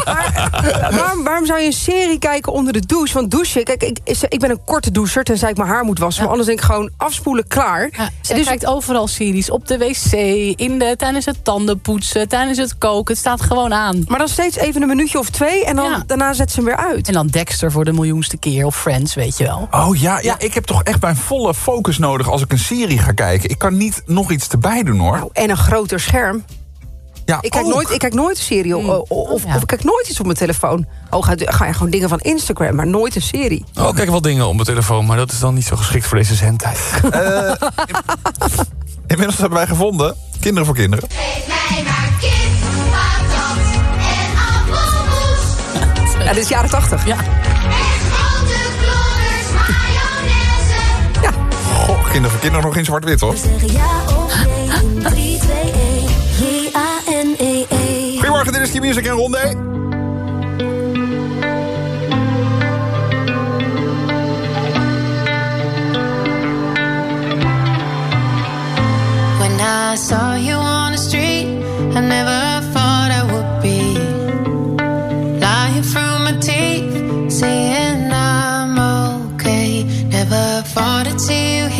[SPEAKER 10] waarom, waarom zou je een serie kijken onder de douche? Want douchen, kijk, ik, is- ik ben een korte doucher... tenzij ik mijn haar moet wassen. Maar anders denk ik gewoon afspoelen, klaar.
[SPEAKER 7] Ja, zij
[SPEAKER 10] Dus-
[SPEAKER 7] kijkt overal series. Op de wc, in de, tijdens het tandenpoetsen, tijdens het koken. Het staat gewoon aan.
[SPEAKER 10] Maar dan steeds even een minuutje of twee... en dan, daarna zet ze hem weer uit.
[SPEAKER 7] En dan Dexter voor de miljoenste keer. Of Friends, weet je wel.
[SPEAKER 6] Oh ja, ja, ik heb toch echt mijn volle focus nodig als ik een serie ga kijken. Ik kan niet nog iets erbij doen hoor.
[SPEAKER 10] Nou, En een groter scherm. Ik, kijk nooit, ik kijk nooit een serie mm. oh, of, ik kijk nooit iets op mijn telefoon. Oh, ga, ga je gewoon dingen van Instagram, maar nooit een serie.
[SPEAKER 38] Oh, ik kijk wel dingen op mijn telefoon, maar dat is dan niet zo geschikt voor deze zendtijd.
[SPEAKER 6] Eh, inmiddels hebben wij gevonden, kinderen voor kinderen.
[SPEAKER 10] Geef mij maar kind, en dit is jaren tachtig.
[SPEAKER 7] Ja.
[SPEAKER 6] Goh, kinderen voor kinderen nog in zwart-wit, hoor. Ja of nee, 3, 2, 1. Christie Music en Rondé.
[SPEAKER 42] I saw you on the street. I never thought I would be lying through my teeth, saying I'm okay. Never thought I'd see you here.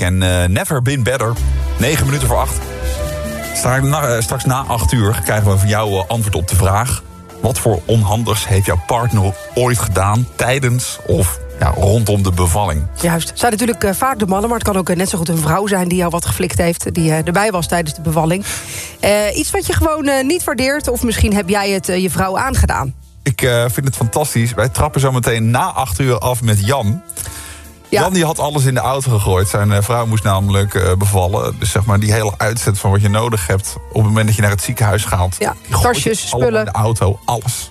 [SPEAKER 6] En eh, Never Been Better. 9 minuten voor 8. Straks na, eh, straks na 8 uur krijgen we van jou eh, antwoord op de vraag... wat voor onhandigs heeft jouw partner ooit gedaan... tijdens of ja, rondom de bevalling?
[SPEAKER 10] Juist. Het zijn natuurlijk vaak de mannen, maar het kan ook net zo goed een vrouw zijn die jou wat geflikt heeft, die erbij was tijdens de bevalling. Iets wat je gewoon niet waardeert, of misschien heb jij het je vrouw aangedaan.
[SPEAKER 6] Ik vind het fantastisch. Wij trappen zo meteen na 8 uur af met Jan. Jan die had alles in de auto gegooid. Zijn eh, vrouw moest namelijk eh, bevallen. Dus zeg maar die hele uitzet van wat je nodig hebt... op het moment dat je naar het ziekenhuis gaat.
[SPEAKER 10] Ja, tasjes, spullen.
[SPEAKER 6] in de auto, alles.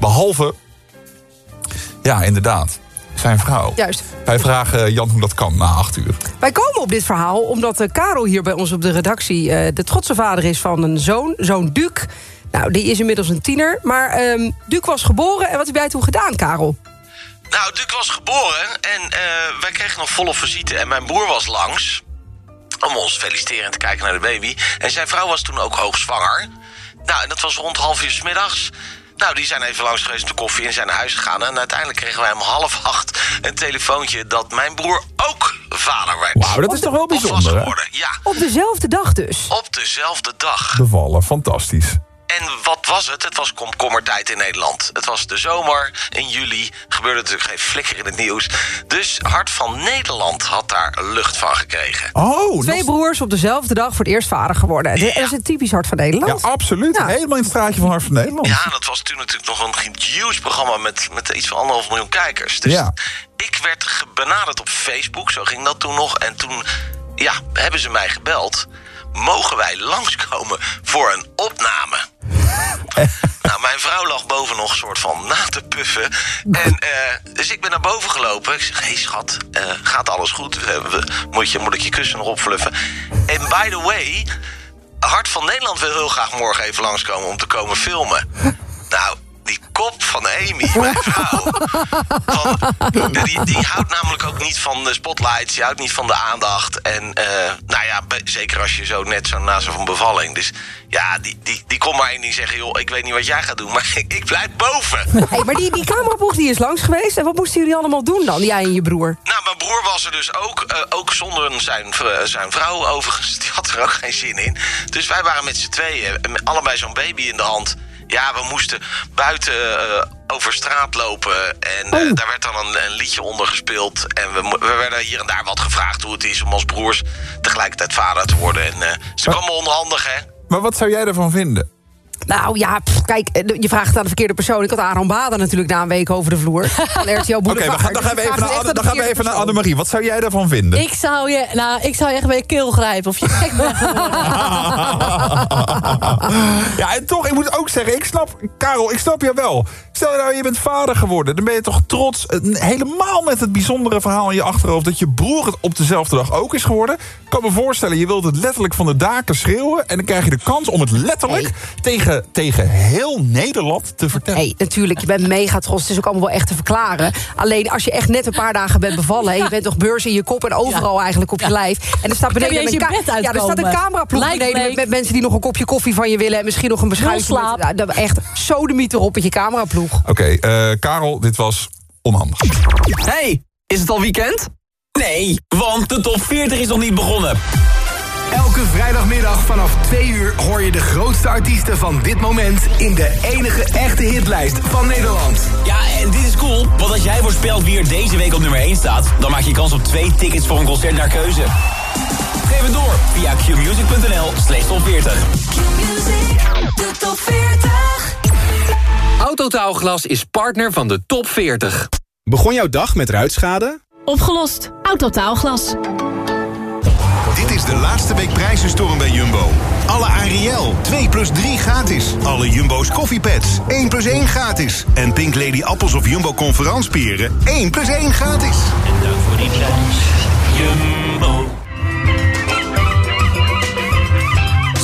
[SPEAKER 6] Behalve, ja inderdaad, zijn vrouw.
[SPEAKER 10] Juist.
[SPEAKER 6] Wij vragen Jan hoe dat kan na 8 uur.
[SPEAKER 10] Wij komen op dit verhaal omdat eh, Karel hier bij ons op de redactie... de trotse vader is van een zoon, zoon Duc. Nou, die is inmiddels een tiener. Maar ehm Duc was geboren. En wat heb jij toen gedaan, Karel?
[SPEAKER 43] Nou, Duc was geboren en eh, wij kregen nog volle visite. En mijn broer was langs om ons te feliciteren en te kijken naar de baby. En zijn vrouw was toen ook hoogzwanger. Nou, en dat was rond half uur 's middags. Nou, die zijn even langs geweest met de koffie en zijn naar huis gegaan. En uiteindelijk kregen wij om half acht een telefoontje... dat mijn broer ook vader werd.
[SPEAKER 6] Wauw, dat is toch wel bijzonder, hè?
[SPEAKER 43] geworden, ja.
[SPEAKER 10] Op dezelfde dag dus.
[SPEAKER 43] Op dezelfde dag.
[SPEAKER 6] Bevallen, fantastisch.
[SPEAKER 43] En wat was het? Het was komkommertijd in Nederland. Het was de zomer, in juli. Gebeurde natuurlijk geen flikker in het nieuws. Dus Hart van Nederland had daar lucht van gekregen.
[SPEAKER 6] Oh,
[SPEAKER 10] Twee broers op dezelfde dag voor het eerst vader geworden. Dat is een typisch hart van Nederland.
[SPEAKER 6] Ja, absoluut. Helemaal in het straatje van Hart van Nederland.
[SPEAKER 43] Ja, dat was toen natuurlijk nog een huge programma met, met iets van anderhalf miljoen kijkers. Dus
[SPEAKER 6] Ja.
[SPEAKER 43] ik werd benaderd op Facebook, zo ging dat toen nog. En toen ja, hebben ze mij gebeld. Mogen wij langskomen voor een opname? nou, mijn vrouw lag boven nog een soort van na te puffen. En, eh, dus ik ben naar boven gelopen. Ik zeg, hé hey, schat, eh, gaat alles goed? We- moet, je, moet ik je kussen nog opfluffen? En by the way, Hart van Nederland wil heel graag morgen even langskomen om te komen filmen. Nou, die kop van Amy, mijn vrouw. Van, die, die houdt namelijk ook niet van de spotlights. Die houdt niet van de aandacht. En eh, nou ja, zeker als je zo net zo na zo'n bevalling. Dus ja, die, die, die kon maar één ding zeggen. Joh, ik weet niet wat jij gaat doen, maar ik, ik blijf boven.
[SPEAKER 10] Hey, maar die, die cameraploeg die is langs geweest. En wat moesten jullie allemaal doen dan, jij en je broer?
[SPEAKER 43] Nou, mijn broer was er dus ook. eh, ook zonder zijn, zijn vrouw overigens. Die had er ook geen zin in. Dus wij waren met z'n tweeën. eh, allebei zo'n baby in de hand. Ja, we moesten buiten eh, over straat lopen. En eh, daar werd dan een, een liedje onder gespeeld. En we, we werden hier en daar wat gevraagd hoe het is om als broers tegelijkertijd vader te worden. En eh, ze kwamen onhandig, hè?
[SPEAKER 6] Maar wat zou jij ervan vinden?
[SPEAKER 10] Nou ja, pff, kijk, eh, je vraagt het aan de verkeerde persoon. Ik had Aaron Baden natuurlijk na een week over de vloer. Van RTL
[SPEAKER 6] Oké,
[SPEAKER 10] Boulevard.
[SPEAKER 6] gaan, dan gaan we even naar, Anne, dan
[SPEAKER 10] aan
[SPEAKER 6] gaan we even naar Annemarie. Wat zou jij daarvan vinden?
[SPEAKER 7] Ik zou je, nou, ik zou je echt bij je keel grijpen of je gek bent
[SPEAKER 6] ja, en toch, ik moet ook zeggen, ik snap, Karel, ik snap je wel. Stel je nou, je bent vader geworden. Dan ben je toch trots, eh, helemaal met het bijzondere verhaal in je achterhoofd... dat je broer het op dezelfde dag ook is geworden. Ik kan me voorstellen, je wilt het letterlijk van de daken schreeuwen... en dan krijg je de kans om het letterlijk tegen, tegen heel Nederland te vertellen.
[SPEAKER 10] Hey, natuurlijk, je bent mega trots. Het is ook allemaal wel echt te verklaren. Alleen als je echt net een paar dagen bent bevallen... en je bent toch beurs in je kop en overal eigenlijk op je lijf... en er staat beneden een,
[SPEAKER 7] je
[SPEAKER 10] ka-
[SPEAKER 7] bed
[SPEAKER 10] ja, er staat een cameraploeg beneden... Met, mensen die nog een kopje koffie van je willen... en misschien nog een beschuitje. Met, ja, dat- echt sodemiet erop met je cameraploeg.
[SPEAKER 6] Oké, eh, Karel, dit was onhandig.
[SPEAKER 32] Hey, is het al weekend? Nee, want de top 40 is nog niet begonnen.
[SPEAKER 44] Elke vrijdagmiddag vanaf 2 uur hoor je de grootste artiesten van dit moment... in de enige echte hitlijst van Nederland.
[SPEAKER 32] Ja, en dit is cool, want als jij voorspelt wie er deze week op nummer 1 staat... dan maak je kans op twee tickets voor een concert naar keuze. Geef het door via qmusic.nl slash top 40.
[SPEAKER 39] De top 40.
[SPEAKER 45] Autotaalglas is partner van de top 40.
[SPEAKER 46] Begon jouw dag met ruitschade?
[SPEAKER 47] Opgelost. Autotaalglas.
[SPEAKER 48] Dit is de laatste week prijzenstorm bij Jumbo. Alle Ariel, 2 plus 3 gratis. Alle Jumbo's koffiepads, 1 plus 1 gratis. En Pink Lady appels of Jumbo conferanspieren, 1 plus 1 gratis.
[SPEAKER 37] En dank voor die prijs. Jumbo.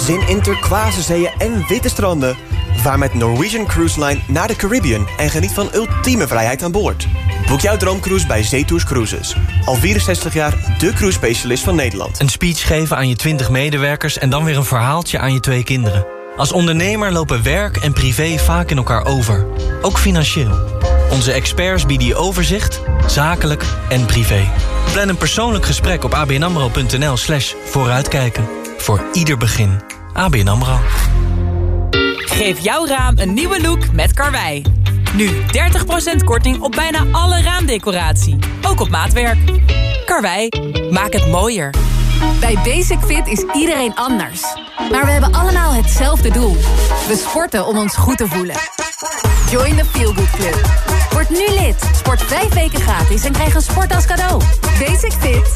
[SPEAKER 47] Zin in turquoise zeeën en witte stranden.
[SPEAKER 2] Vaar met Norwegian Cruise Line naar de Caribbean en geniet van ultieme vrijheid aan boord. Boek jouw droomcruise bij Zetours Cruises. Al 64 jaar de cruise specialist van Nederland.
[SPEAKER 49] Een speech geven aan je 20 medewerkers en dan weer een verhaaltje aan je twee kinderen. Als ondernemer lopen werk en privé vaak in elkaar over. Ook financieel. Onze experts bieden je overzicht, zakelijk en privé. Plan een persoonlijk gesprek op abnamro.nl slash vooruitkijken. Voor ieder begin. ABN AMRO.
[SPEAKER 23] Geef jouw raam een nieuwe look met Karwei. Nu 30% korting op bijna alle raamdecoratie. Ook op maatwerk. Karwei, maak het mooier.
[SPEAKER 50] Bij Basic Fit is iedereen anders. Maar we hebben allemaal hetzelfde doel. We sporten om ons goed te voelen. Join the Feel Good Club. Word nu lid. Sport vijf weken gratis en krijg een sport als cadeau. Basic Fit.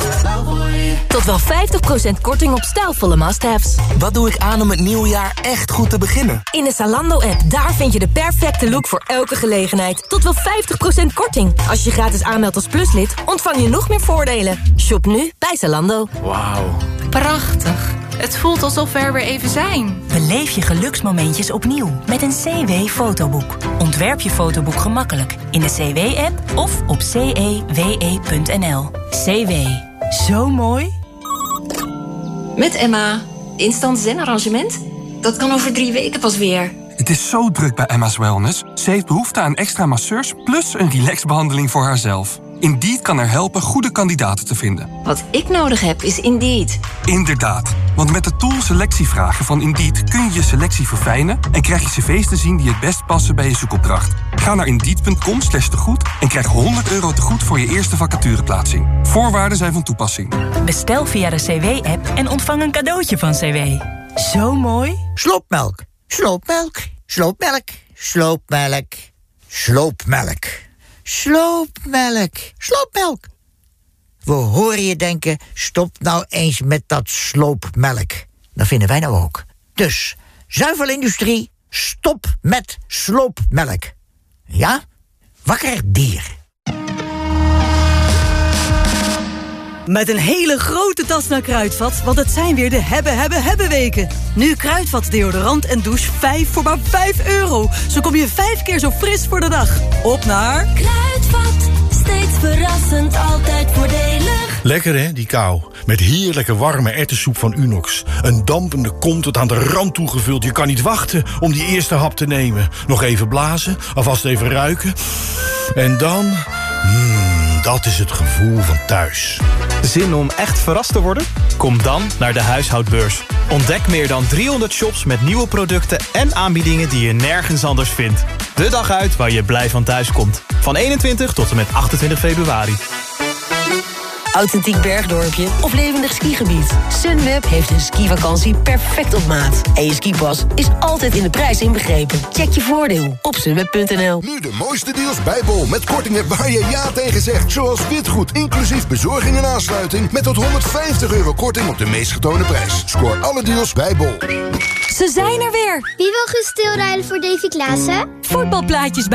[SPEAKER 38] Tot wel 50% korting op stijlvolle must-haves.
[SPEAKER 51] Wat doe ik aan om het nieuwe jaar echt goed te beginnen?
[SPEAKER 38] In de Zalando-app, daar vind je de perfecte look voor elke gelegenheid. Tot wel 50% korting. Als je gratis aanmeldt als pluslid, ontvang je nog meer voordelen. Shop nu bij Zalando.
[SPEAKER 51] Wauw.
[SPEAKER 52] Prachtig. Het voelt alsof we er weer even zijn.
[SPEAKER 53] Beleef je geluksmomentjes opnieuw met een CW-fotoboek. Ontwerp je fotoboek gemakkelijk in de CW-app of op cewe.nl. CW. Zo mooi.
[SPEAKER 5] Met Emma. Instant zen-arrangement? Dat kan over drie weken pas weer.
[SPEAKER 54] Het is zo druk bij Emma's Wellness. Ze heeft behoefte aan extra masseurs plus een relaxbehandeling voor haarzelf. Indeed kan er helpen goede kandidaten te vinden.
[SPEAKER 5] Wat ik nodig heb is Indeed.
[SPEAKER 54] Inderdaad, want met de tool selectievragen van Indeed kun je je selectie verfijnen en krijg je cv's te zien die het best passen bij je zoekopdracht. Ga naar indeed.com slash tegoed en krijg 100 euro tegoed voor je eerste vacatureplaatsing. Voorwaarden zijn van toepassing.
[SPEAKER 53] Bestel via de CW-app en ontvang een cadeautje van CW. Zo mooi.
[SPEAKER 55] Sloopmelk, sloopmelk, sloopmelk, sloopmelk, sloopmelk. Sloopmelk. Sloopmelk. We horen je denken, stop nou eens met dat sloopmelk. Dat vinden wij nou ook. Dus, zuivelindustrie, stop met sloopmelk. Ja? Wakker dier.
[SPEAKER 33] Met een hele grote tas naar Kruidvat, want het zijn weer de hebben, hebben, hebben weken. Nu Kruidvat deodorant en douche 5 voor maar 5 euro. Zo kom je vijf keer zo fris voor de dag. Op naar...
[SPEAKER 56] Kruidvat, verrassend, altijd voordelig.
[SPEAKER 57] Lekker hè, die kou. Met heerlijke warme erwtensoep van Unox. Een dampende kom tot aan de rand toegevuld. Je kan niet wachten om die eerste hap te nemen. Nog even blazen, alvast even ruiken. En dan... Mmm, dat is het gevoel van thuis.
[SPEAKER 58] Zin om echt verrast te worden? Kom dan naar de huishoudbeurs. Ontdek meer dan 300 shops met nieuwe producten en aanbiedingen die je nergens anders vindt. De dag uit waar je blij van thuis komt. Van 21 tot en met 28 februari.
[SPEAKER 59] Authentiek bergdorpje of levendig skigebied. Sunweb heeft een skivakantie perfect op maat. En je skipas is altijd in de prijs inbegrepen. Check je voordeel op sunweb.nl.
[SPEAKER 27] Nu de mooiste deals bij Bol met kortingen waar je ja tegen zegt. Zoals witgoed, inclusief bezorging en aansluiting... met tot 150 euro korting op de meest getoonde prijs. Scoor alle deals bij Bol.
[SPEAKER 59] Ze zijn er weer!
[SPEAKER 60] Wie wil gaan stilrijden voor Davy Klaassen?
[SPEAKER 59] Voetbalplaatjes bij